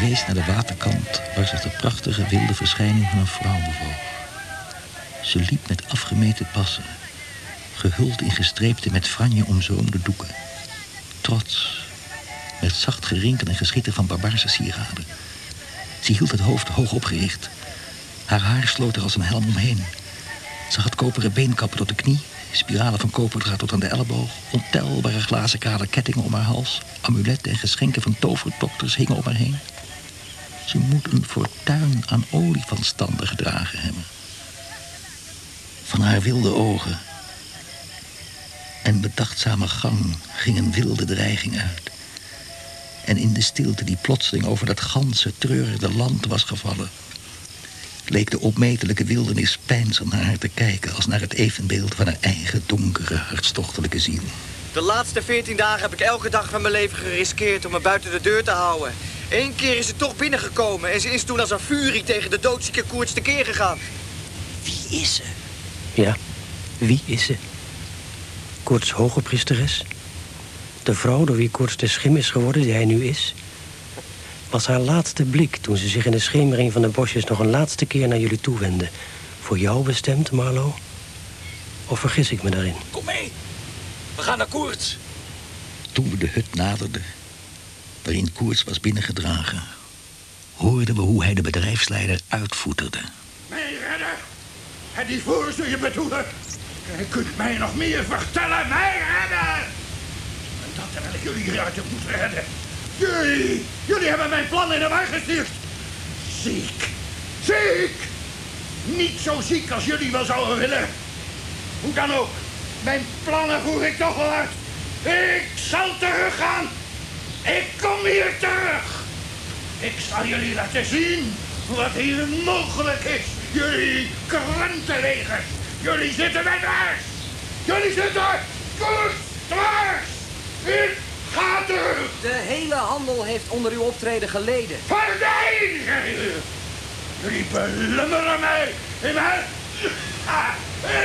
Wees naar de waterkant waar zich de prachtige wilde verschijning van een vrouw bewoog. Ze liep met afgemeten passen, gehuld in gestreepte met franje omzoomde doeken. Trots, met zacht gerinkel en geschitter van barbaarse sieraden. Ze hield het hoofd hoog opgericht. Haar haar sloot er als een helm omheen. Ze had koperen beenkappen tot de knie Spiralen van koperdraad tot aan de elleboog. Ontelbare glazen kale kettingen om haar hals. Amuletten en geschenken van toverdokters hingen om haar heen. Ze moet een fortuin aan olifantstanden gedragen hebben. Van haar wilde ogen en bedachtzame gang ging een wilde dreiging uit. En in de stilte die plotseling over dat ganse treurige land was gevallen... leek de opmetelijke wildernis pijnzend naar haar te kijken... als naar het evenbeeld van haar eigen donkere, hartstochtelijke ziel. De laatste veertien dagen heb ik elke dag van mijn leven geriskeerd om me buiten de deur te houden. Eén keer is ze toch binnengekomen en ze is toen als een furie tegen de doodzieke koorts tekeer gegaan. Wie is ze? Ja, wie is ze? Koorts hoge priesteres? De vrouw door wie Koorts de schim is geworden die hij nu is? Was haar laatste blik toen ze zich in de schemering van de bosjes... nog een laatste keer naar jullie toewendde... voor jou bestemd, Marlo? Of vergis ik me daarin? Kom mee. We gaan naar Koerts. Toen we de hut naderden, waarin Koerts was binnengedragen... hoorden we hoe hij de bedrijfsleider uitvoeterde. Mij redden! En die voer zul je bedoelen? Je kunt mij nog meer vertellen, mij redden! En dat terwijl ik jullie hieruit moeten redden. Jullie, jullie hebben mijn plan in de war gestuurd. Ziek, ziek! Niet zo ziek als jullie wel zouden willen. Hoe dan ook, mijn plannen voer ik toch wel uit. Ik zal teruggaan. Ik kom hier terug. Ik zal jullie laten zien wat hier mogelijk is. Jullie krantenlegers. Jullie zitten bij dwars. Jullie zitten dwars. Ik ga terug. De hele handel heeft onder uw optreden geleden. Verdedigen jullie. Jullie belemmeren mij in mijn... Ah,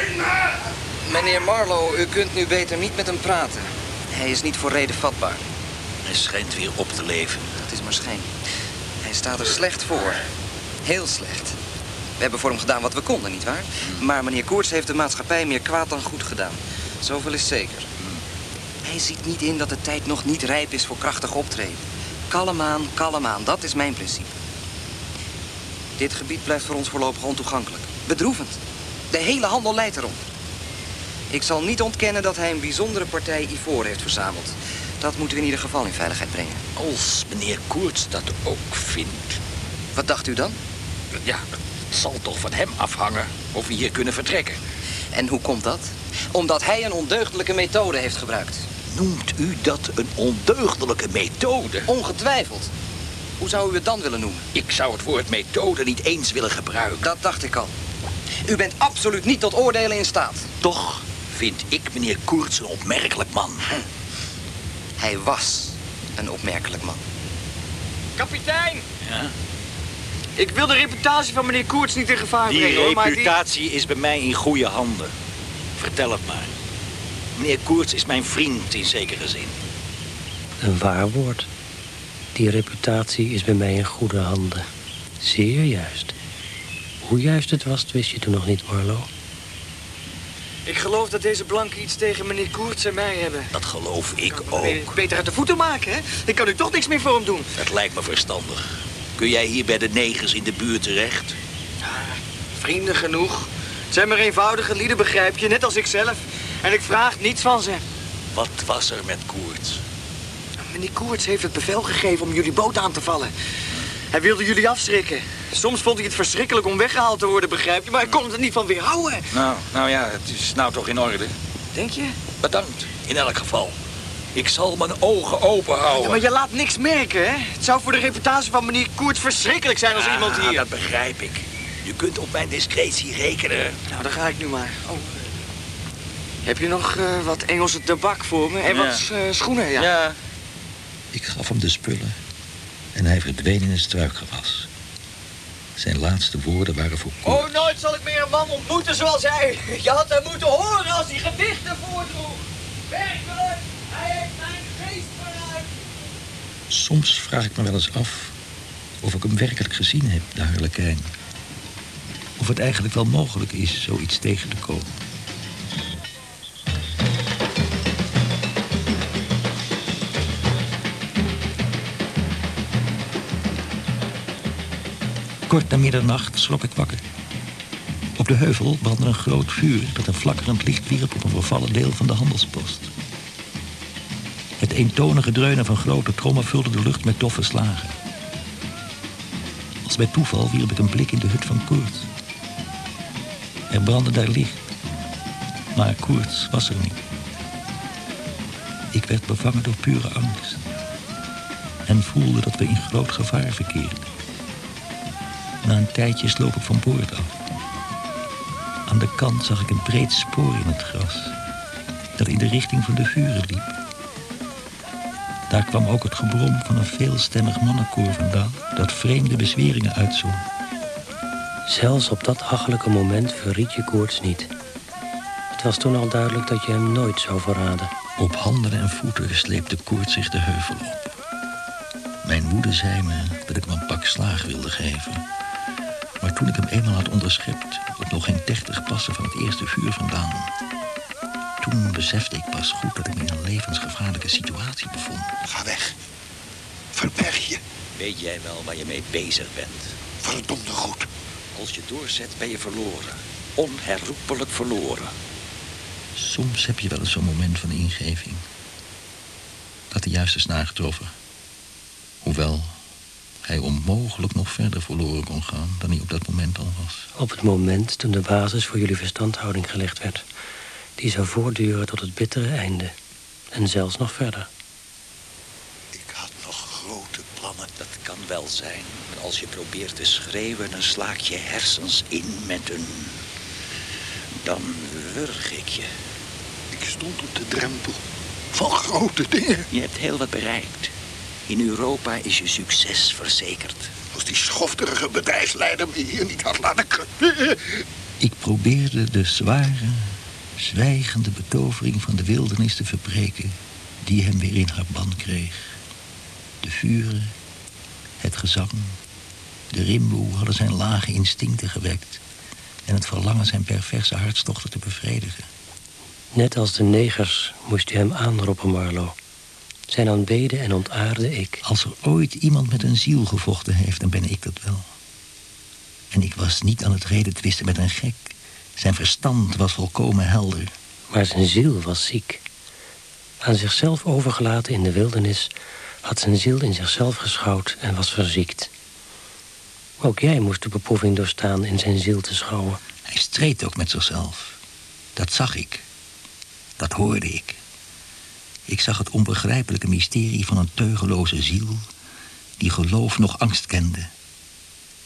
in mijn... Meneer Marlowe, u kunt nu beter niet met hem praten. Hij is niet voor reden vatbaar. Hij schijnt weer op te leven. Dat is maar schijn. Hij staat er slecht voor. Heel slecht. We hebben voor hem gedaan wat we konden, nietwaar? Maar meneer Koorts heeft de maatschappij meer kwaad dan goed gedaan. Zoveel is zeker. Hij ziet niet in dat de tijd nog niet rijp is voor krachtig optreden. Kalm aan, kalm aan. Dat is mijn principe. Dit gebied blijft voor ons voorlopig ontoegankelijk. Bedroevend. De hele handel leidt eronder. Ik zal niet ontkennen dat hij een bijzondere partij ivoor heeft verzameld. Dat moeten we in ieder geval in veiligheid brengen. Als meneer Koerts dat ook vindt. Wat dacht u dan? Ja, het zal toch van hem afhangen of we hier kunnen vertrekken. En hoe komt dat? Omdat hij een ondeugdelijke methode heeft gebruikt. Noemt u dat een ondeugdelijke methode? Ongetwijfeld. Hoe zou u het dan willen noemen? Ik zou het woord methode niet eens willen gebruiken. Dat dacht ik al. U bent absoluut niet tot oordelen in staat. Toch vind ik meneer Koerts een opmerkelijk man. Hij was een opmerkelijk man. Kapitein, Ja? ik wil de reputatie van meneer Koerts niet in gevaar Die brengen, hoor, maar reputatie is bij mij in goede handen. Vertel het maar. Meneer Koerts is mijn vriend in zekere zin. Een waar woord. Die reputatie is bij mij in goede handen. Zeer juist. Hoe juist het was, wist je toen nog niet, Marlo. Ik geloof dat deze blanken iets tegen meneer Koerts en mij hebben. Dat geloof ik ook. Beter uit de voeten maken, hè? Ik kan nu toch niks meer voor hem doen. Dat lijkt me verstandig. Kun jij hier bij de negers in de buurt terecht? Vrienden genoeg. Het zijn maar eenvoudige lieden, begrijp je, net als ik zelf. En ik vraag niets van ze. Wat was er met Koerts? Meneer Koerts heeft het bevel gegeven om jullie boot aan te vallen. Hij wilde jullie afschrikken. Soms vond hij het verschrikkelijk om weggehaald te worden, begrijp je? Maar hij kon het er niet van weerhouden. Nou, nou ja, het is nou toch in orde. Denk je? Bedankt, in elk geval. Ik zal mijn ogen open houden. Ja, maar je laat niks merken, hè? Het zou voor de reputatie van meneer Koerts verschrikkelijk zijn als iemand Ja, hier... dat begrijp ik. Je kunt op mijn discretie rekenen. Nou, dan ga ik nu maar. Oh. Heb je nog eh, wat Engelse tabak voor me? En Ja. wat eh, schoenen, ja. Ja. Ik gaf hem de spullen en hij verdween in het struikgewas. Zijn laatste woorden waren voor Koerts. Oh, nooit zal ik meer een man ontmoeten zoals hij. Je had hem moeten horen als hij gedichten voordroeg. Werkelijk, hij heeft mijn geest verruimd. Soms vraag ik me wel eens af of ik hem werkelijk gezien heb, de harlekijn. Of het eigenlijk wel mogelijk is zoiets tegen te komen. Kort na middernacht schrok ik wakker. Op de heuvel brandde een groot vuur dat een flakkerend licht wierp op een vervallen deel van de handelspost. Het eentonige dreunen van grote trommen vulde de lucht met doffe slagen. Als bij toeval wierp ik een blik in de hut van Koert. Er brandde daar licht, maar Koerts was er niet. Ik werd bevangen door pure angst en voelde dat we in groot gevaar verkeerden. Na een tijdje sloop ik van boord af. Aan de kant zag ik een breed spoor in het gras... dat in de richting van de vuren liep. Daar kwam ook het gebrom van een veelstemmig mannenkoor vandaan... dat vreemde bezweringen uitzond. Zelfs op dat hachelijke moment verriet je koorts niet. Het was toen al duidelijk dat je hem nooit zou verraden. Op handen en voeten sleepte koorts zich de heuvel op. Mijn woede zei me dat ik hem een pak slaag wilde geven. Toen ik hem eenmaal had onderschept... op nog geen dertig passen van het eerste vuur vandaan... toen besefte ik pas goed dat ik me in een levensgevaarlijke situatie bevond. Ga weg. Verberg je. Weet jij wel waar je mee bezig bent? Verdomde goed. Als je doorzet, ben je verloren. Onherroepelijk verloren. Soms heb je wel eens zo'n moment van ingeving. Dat de juiste snaar getroffen. Hoewel hij onmogelijk nog verder verloren kon gaan dan hij op dat moment al was. Op het moment toen de basis voor jullie verstandhouding gelegd werd. Die zou voortduren tot het bittere einde. En zelfs nog verder. Ik had nog grote plannen. Dat kan wel zijn. Maar als je probeert te schreeuwen, dan slaak je hersens in met een... Dan wurg ik je. Ik stond op de drempel van grote dingen. Je hebt heel wat bereikt. In Europa is je succes verzekerd. Als die schofterige bedrijfsleider me hier niet had laten kunnen. Ik probeerde de zware, zwijgende betovering van de wildernis te verbreken... die hem weer in haar ban kreeg. De vuren, het gezang, de rimboe hadden zijn lage instincten gewekt... en het verlangen zijn perverse hartstochten te bevredigen. Net als de negers moest u hem aanroepen, Marlowe. Zijn aanbeden en ontaarde ik. Als er ooit iemand met een ziel gevochten heeft, dan ben ik dat wel. En ik was niet aan het reden twisten met een gek. Zijn verstand was volkomen helder. Maar zijn ziel was ziek. Aan zichzelf overgelaten in de wildernis... had zijn ziel in zichzelf geschouwd en was verziekt. Ook jij moest de beproeving doorstaan in zijn ziel te schouwen. Hij streed ook met zichzelf. Dat zag ik. Dat hoorde ik. Ik zag het onbegrijpelijke mysterie van een teugeloze ziel... die geloof nog angst kende...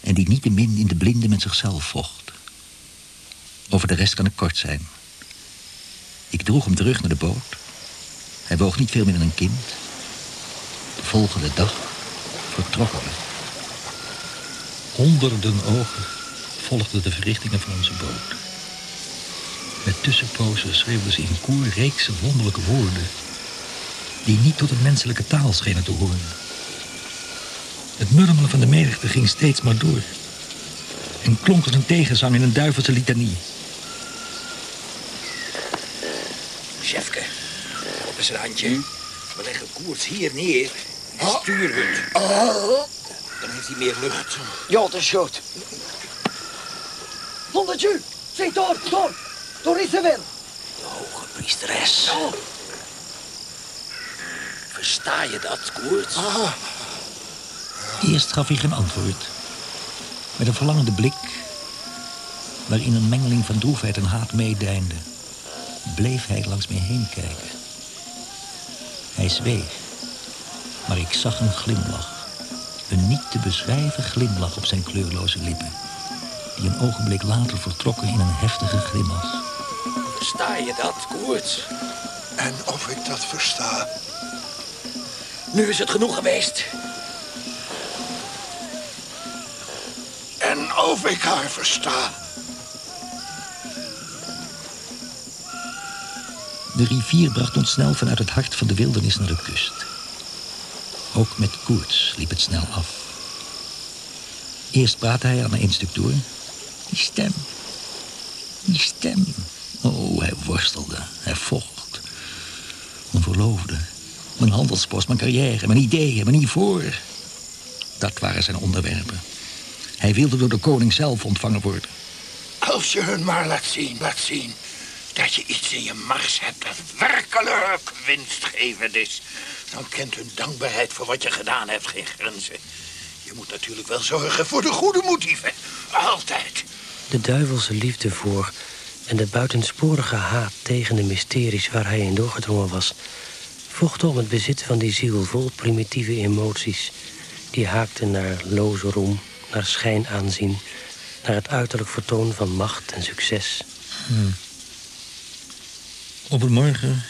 en die niettemin in de blinde met zichzelf vocht. Over de rest kan ik kort zijn. Ik droeg hem terug naar de boot. Hij woog niet veel meer dan een kind. De volgende dag vertrokken we. Honderden ogen volgden de verrichtingen van onze boot. Met tussenpozen schreeuwden ze in koer reekse wonderlijke woorden... die niet tot een menselijke taal schenen te horen. Het murmelen van de menigte ging steeds maar door... en klonk als een tegenzang in een duivelse litanie. Chefke, op eens een handje. We leggen koers hier neer. In de stuurhut. Dan heeft hij meer lucht. Ja, dat is goed. Honderdje, zeg door, door. Door is ze wel. De hoge priesteres. Versta je dat, Koert? Eerst gaf hij geen antwoord. Met een verlangende blik... waarin een mengeling van droefheid en haat meedeinde... bleef hij langs mij heen kijken. Hij zweeg, maar ik zag een glimlach. Een niet te beschrijven glimlach op zijn kleurloze lippen... die een ogenblik later vertrokken in een heftige grimas. Versta je dat, Koert? En of ik dat versta? Nu is het genoeg geweest. En of ik haar versta? De rivier bracht ons snel vanuit het hart van de wildernis naar de kust. Ook met Koerts liep het snel af. Eerst praatte hij aan een stuk door. Die stem. Die stem. Oh, hij worstelde. Hij vocht. Mijn verloofde. Mijn handelspost, mijn carrière, mijn ideeën, mijn ivoor. Dat waren zijn onderwerpen. Hij wilde door de koning zelf ontvangen worden. Als je hun maar laat zien, laat zien dat je iets in je mars hebt dat werkelijk winstgevend is, dan kent hun dankbaarheid voor wat je gedaan hebt geen grenzen. Je moet natuurlijk wel zorgen voor de goede motieven. Altijd. De duivelse liefde voor en de buitensporige haat tegen de mysteries waar hij in doorgedrongen was, vochten om het bezit van die ziel vol primitieve emoties, die haakten naar loze roem, naar schijnaanzien, naar het uiterlijk vertoon van macht en succes. Hmm. Op een morgen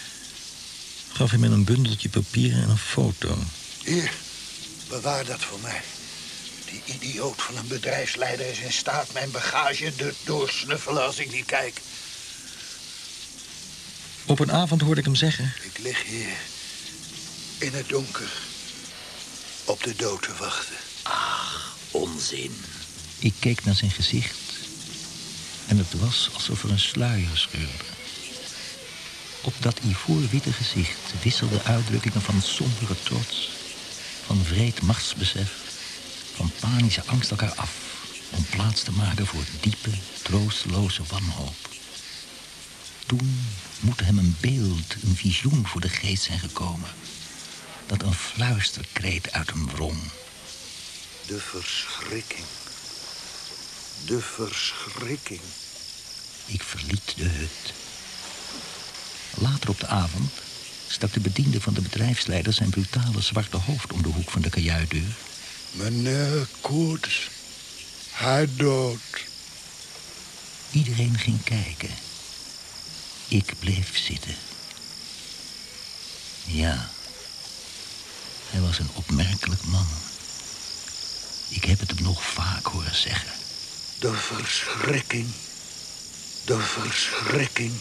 gaf hij me een bundeltje papieren en een foto. Hier, bewaar dat voor mij. Die idioot van een bedrijfsleider is in staat mijn bagage te doorsnuffelen als ik niet kijk. Op een avond hoorde ik hem zeggen... Ik lig hier in het donker op de dood te wachten. Ach, onzin. Ik keek naar zijn gezicht. En het was alsof er een sluier scheurde. Op dat ivoorwitte gezicht wisselden uitdrukkingen van sombere trots... van vreed machtsbesef, van panische angst elkaar af... om plaats te maken voor diepe, troosteloze wanhoop. Toen moet hem een beeld, een visioen voor de geest zijn gekomen... dat een fluisterkreet uit hem wrong. De verschrikking. De verschrikking. Ik verliet de hut. Later op de avond stak de bediende van de bedrijfsleider... zijn brutale zwarte hoofd om de hoek van de kajuitdeur. Meneer Koerts, hij dood. Iedereen ging kijken. Ik bleef zitten. Ja, hij was een opmerkelijk man. Ik heb het hem nog vaak horen zeggen. De verschrikking. De verschrikking.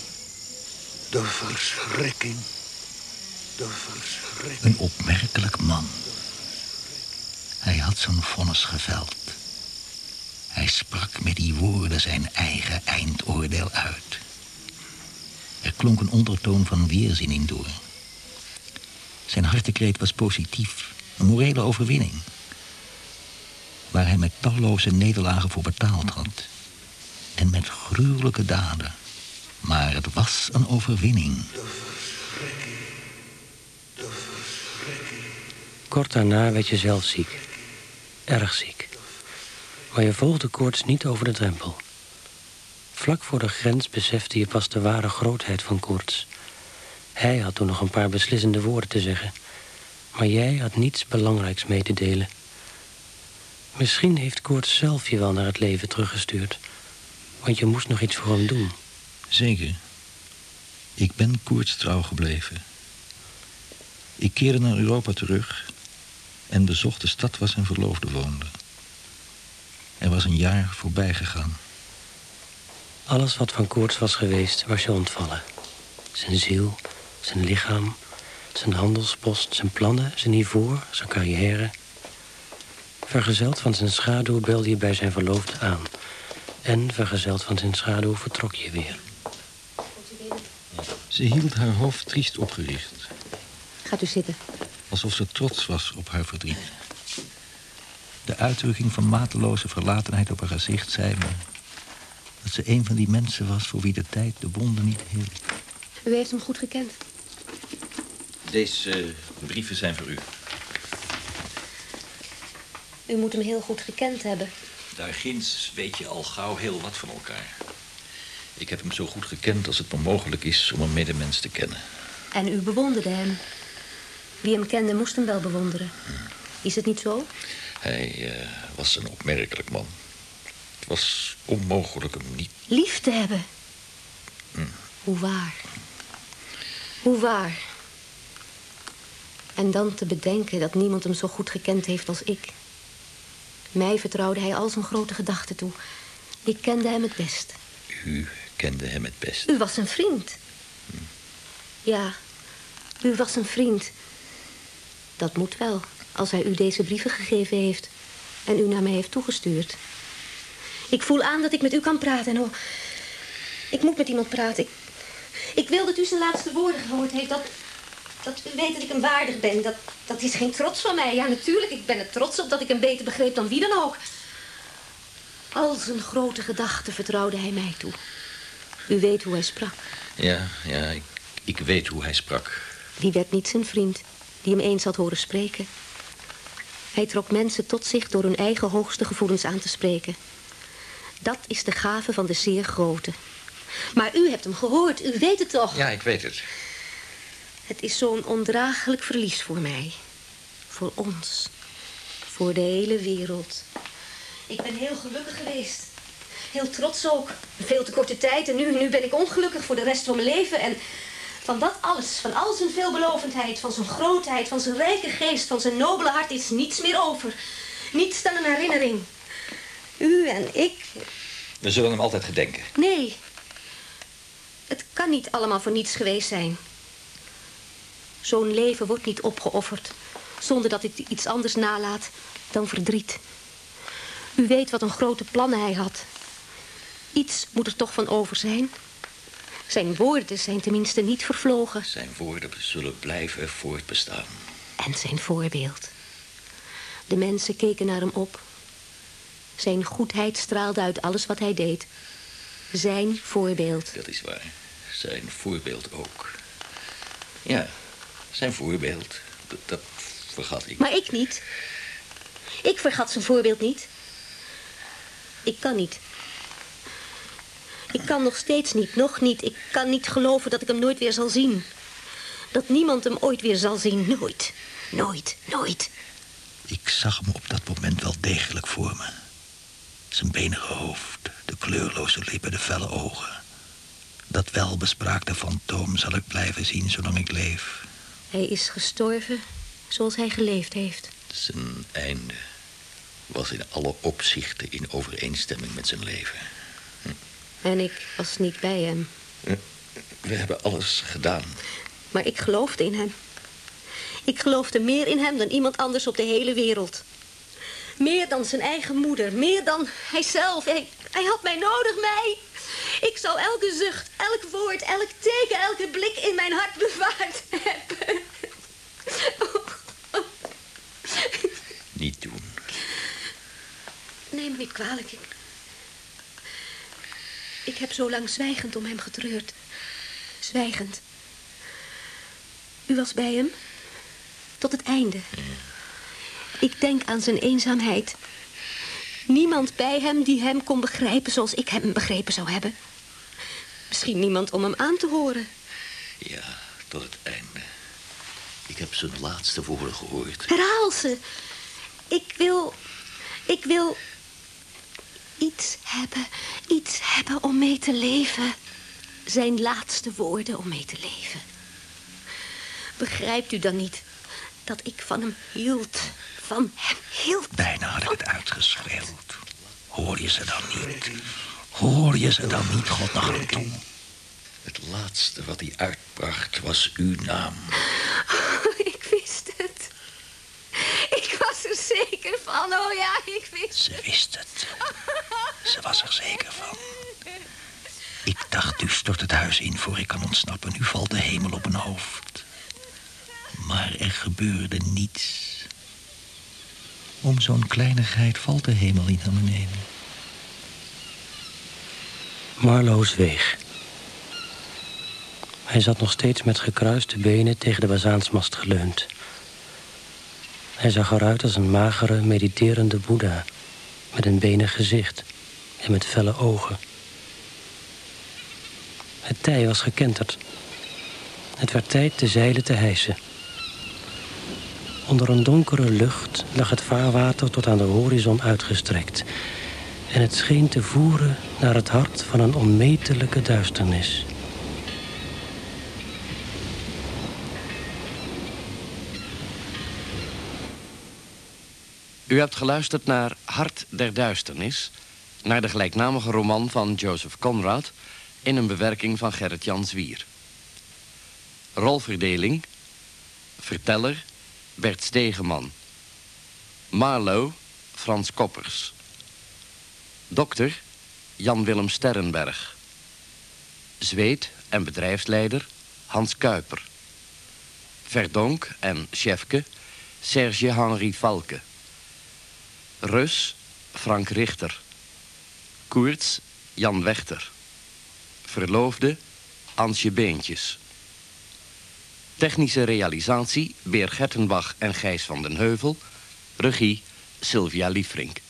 De verschrikking. De verschrikking. Een opmerkelijk man. Hij had zijn vonnis geveld. Hij sprak met die woorden zijn eigen eindoordeel uit. Er klonk een ondertoon van weerzin in door. Zijn hartekreet was positief, een morele overwinning. Waar hij met talloze nederlagen voor betaald had. En met gruwelijke daden. Maar het was een overwinning. Kort daarna werd je zelf ziek. Erg ziek. Maar je volgde koorts niet over de drempel. Vlak voor de grens besefte je pas de ware grootheid van koorts. Hij had toen nog een paar beslissende woorden te zeggen. Maar jij had niets belangrijks mee te delen. Misschien heeft Koorts zelf je wel naar het leven teruggestuurd. Want je moest nog iets voor hem doen. Zeker. Ik ben Koerts trouw gebleven. Ik keerde naar Europa terug en bezocht de stad waar zijn verloofde woonde. Er was een jaar voorbij gegaan. Alles wat van Koorts was geweest, was je ontvallen. Zijn ziel, zijn lichaam, zijn handelspost, zijn plannen, zijn ivoor, zijn carrière. Vergezeld van zijn schaduw belde je bij zijn verloofde aan. En vergezeld van zijn schaduw vertrok je weer. Ze hield haar hoofd triest opgericht. Gaat u zitten. Alsof ze trots was op haar verdriet. De uitdrukking van mateloze verlatenheid op haar gezicht zei me... dat ze een van die mensen was voor wie de tijd de wonden niet hield. U heeft hem goed gekend. Deze eh, brieven zijn voor u. U moet hem heel goed gekend hebben. Daar ginds weet je al gauw heel wat van elkaar. Ik heb hem zo goed gekend als het maar mogelijk is om een medemens te kennen. En u bewonderde hem. Wie hem kende moest hem wel bewonderen. Is het niet zo? Hij eh, was een opmerkelijk man. Het was onmogelijk hem niet... Lief te hebben. Hm. Hoe waar. Hoe waar. En dan te bedenken dat niemand hem zo goed gekend heeft als ik. Mij vertrouwde hij al zijn grote gedachten toe. Ik kende hem het best. U kende hem het best. U was een vriend. Ja, u was een vriend. Dat moet wel, als hij u deze brieven gegeven heeft... en u naar mij heeft toegestuurd. Ik voel aan dat ik met u kan praten. En oh, ik moet met iemand praten. Ik, ik wil dat u zijn laatste woorden gehoord heeft. Dat, dat u weet dat ik hem waardig ben. Dat, dat is geen trots van mij. Ja, natuurlijk, ik ben er trots op dat ik hem beter begreep dan wie dan ook. Al zijn grote gedachten vertrouwde hij mij toe. U weet hoe hij sprak. Ja, ja, ik, ik weet hoe hij sprak. Die werd niet zijn vriend, die hem eens had horen spreken. Hij trok mensen tot zich door hun eigen hoogste gevoelens aan te spreken. Dat is de gave van de zeer grote. Maar u hebt hem gehoord, u weet het toch? Ja, ik weet het. Het is zo'n ondraaglijk verlies voor mij. Voor ons. Voor de hele wereld. Ik ben heel gelukkig geweest. Heel trots ook. Veel te korte tijd en nu, nu ben ik ongelukkig voor de rest van mijn leven. En van dat alles, van al zijn veelbelovendheid, van zijn grootheid, van zijn rijke geest, van zijn nobele hart is niets meer over. Niets dan een herinnering. U en ik. We zullen hem altijd gedenken. Nee. Het kan niet allemaal voor niets geweest zijn. Zo'n leven wordt niet opgeofferd zonder dat het iets anders nalaat dan verdriet. U weet wat een grote plannen hij had. Iets moet er toch van over zijn. Zijn woorden zijn tenminste niet vervlogen. Zijn woorden zullen blijven voortbestaan. En zijn voorbeeld. De mensen keken naar hem op. Zijn goedheid straalde uit alles wat hij deed. Zijn voorbeeld. Dat is waar. Zijn voorbeeld ook. Ja, zijn voorbeeld. Dat, dat vergat ik. Maar ik niet. Ik vergat zijn voorbeeld niet. Ik kan niet. Ik kan nog steeds niet, nog niet. Ik kan niet geloven dat ik hem nooit weer zal zien. Dat niemand hem ooit weer zal zien. Nooit. Nooit. Nooit. Ik zag hem op dat moment wel degelijk voor me. Zijn benige hoofd, de kleurloze lippen, de felle ogen. Dat welbespraakte fantoom zal ik blijven zien zolang ik leef. Hij is gestorven zoals hij geleefd heeft. Zijn einde was in alle opzichten in overeenstemming met zijn leven. Hm. En ik was niet bij hem. We hebben alles gedaan. Maar ik geloofde in hem. Ik geloofde meer in hem dan iemand anders op de hele wereld. Meer dan zijn eigen moeder. Meer dan hijzelf. Hij, hij had mij nodig, mij. Ik zou elke zucht, elk woord, elk teken, elke blik in mijn hart bewaard hebben. Niet doen. Neem me niet kwalijk. Ik, ik heb zo lang zwijgend om hem getreurd. Zwijgend. U was bij hem? Tot het einde. Ik denk aan zijn eenzaamheid. Niemand bij hem die hem kon begrijpen zoals ik hem begrepen zou hebben. Misschien niemand om hem aan te horen. Ja, tot het einde. Ik heb zijn laatste woorden gehoord. Herhaal ze. Ik wil... Ik wil... Iets hebben. Iets hebben om mee te leven. Zijn laatste woorden om mee te leven. Begrijpt u dan niet dat ik van hem hield? Van hem hield? Bijna had ik het uitgeschreeuwd. Hoor je ze dan niet? Hoor je ze dan niet, God naar hem toe? Het laatste wat hij uitbracht was uw naam. Oh, ik wist het. Ik was er zeker van. Oh ja, ik wist Ze wist het. Ze was er zeker van. Ik dacht, u stort het huis in voor ik kan ontsnappen. U valt de hemel op mijn hoofd. Maar er gebeurde niets. Om zo'n kleinigheid valt de hemel niet naar beneden. Marlowe zweeg. Hij zat nog steeds met gekruiste benen tegen de bazaansmast geleund. Hij zag eruit als een magere, mediterende boeddha... met een benig gezicht en met felle ogen. Het tij was gekenterd. Het werd tijd de zeilen te hijsen. Onder een donkere lucht lag het vaarwater tot aan de horizon uitgestrekt... en het scheen te voeren naar het hart van een onmetelijke duisternis... U hebt geluisterd naar Hart der Duisternis... naar de gelijknamige roman van Joseph Conrad... in een bewerking van Gerrit-Jan Zwier. Rolverdeling... Verteller Bert Stegeman. Marlo Frans Koppers. Dokter Jan-Willem Sterrenberg. Zweet en bedrijfsleider Hans Kuiper. Verdonk en chefke Serge Henri Valke. Rus Frank Richter. Koerts, Jan Wechter. Verloofde, Ansje Beentjes. Technische realisatie, Beer Gertenbach en Gijs van den Heuvel. Regie, Sylvia Liefrink.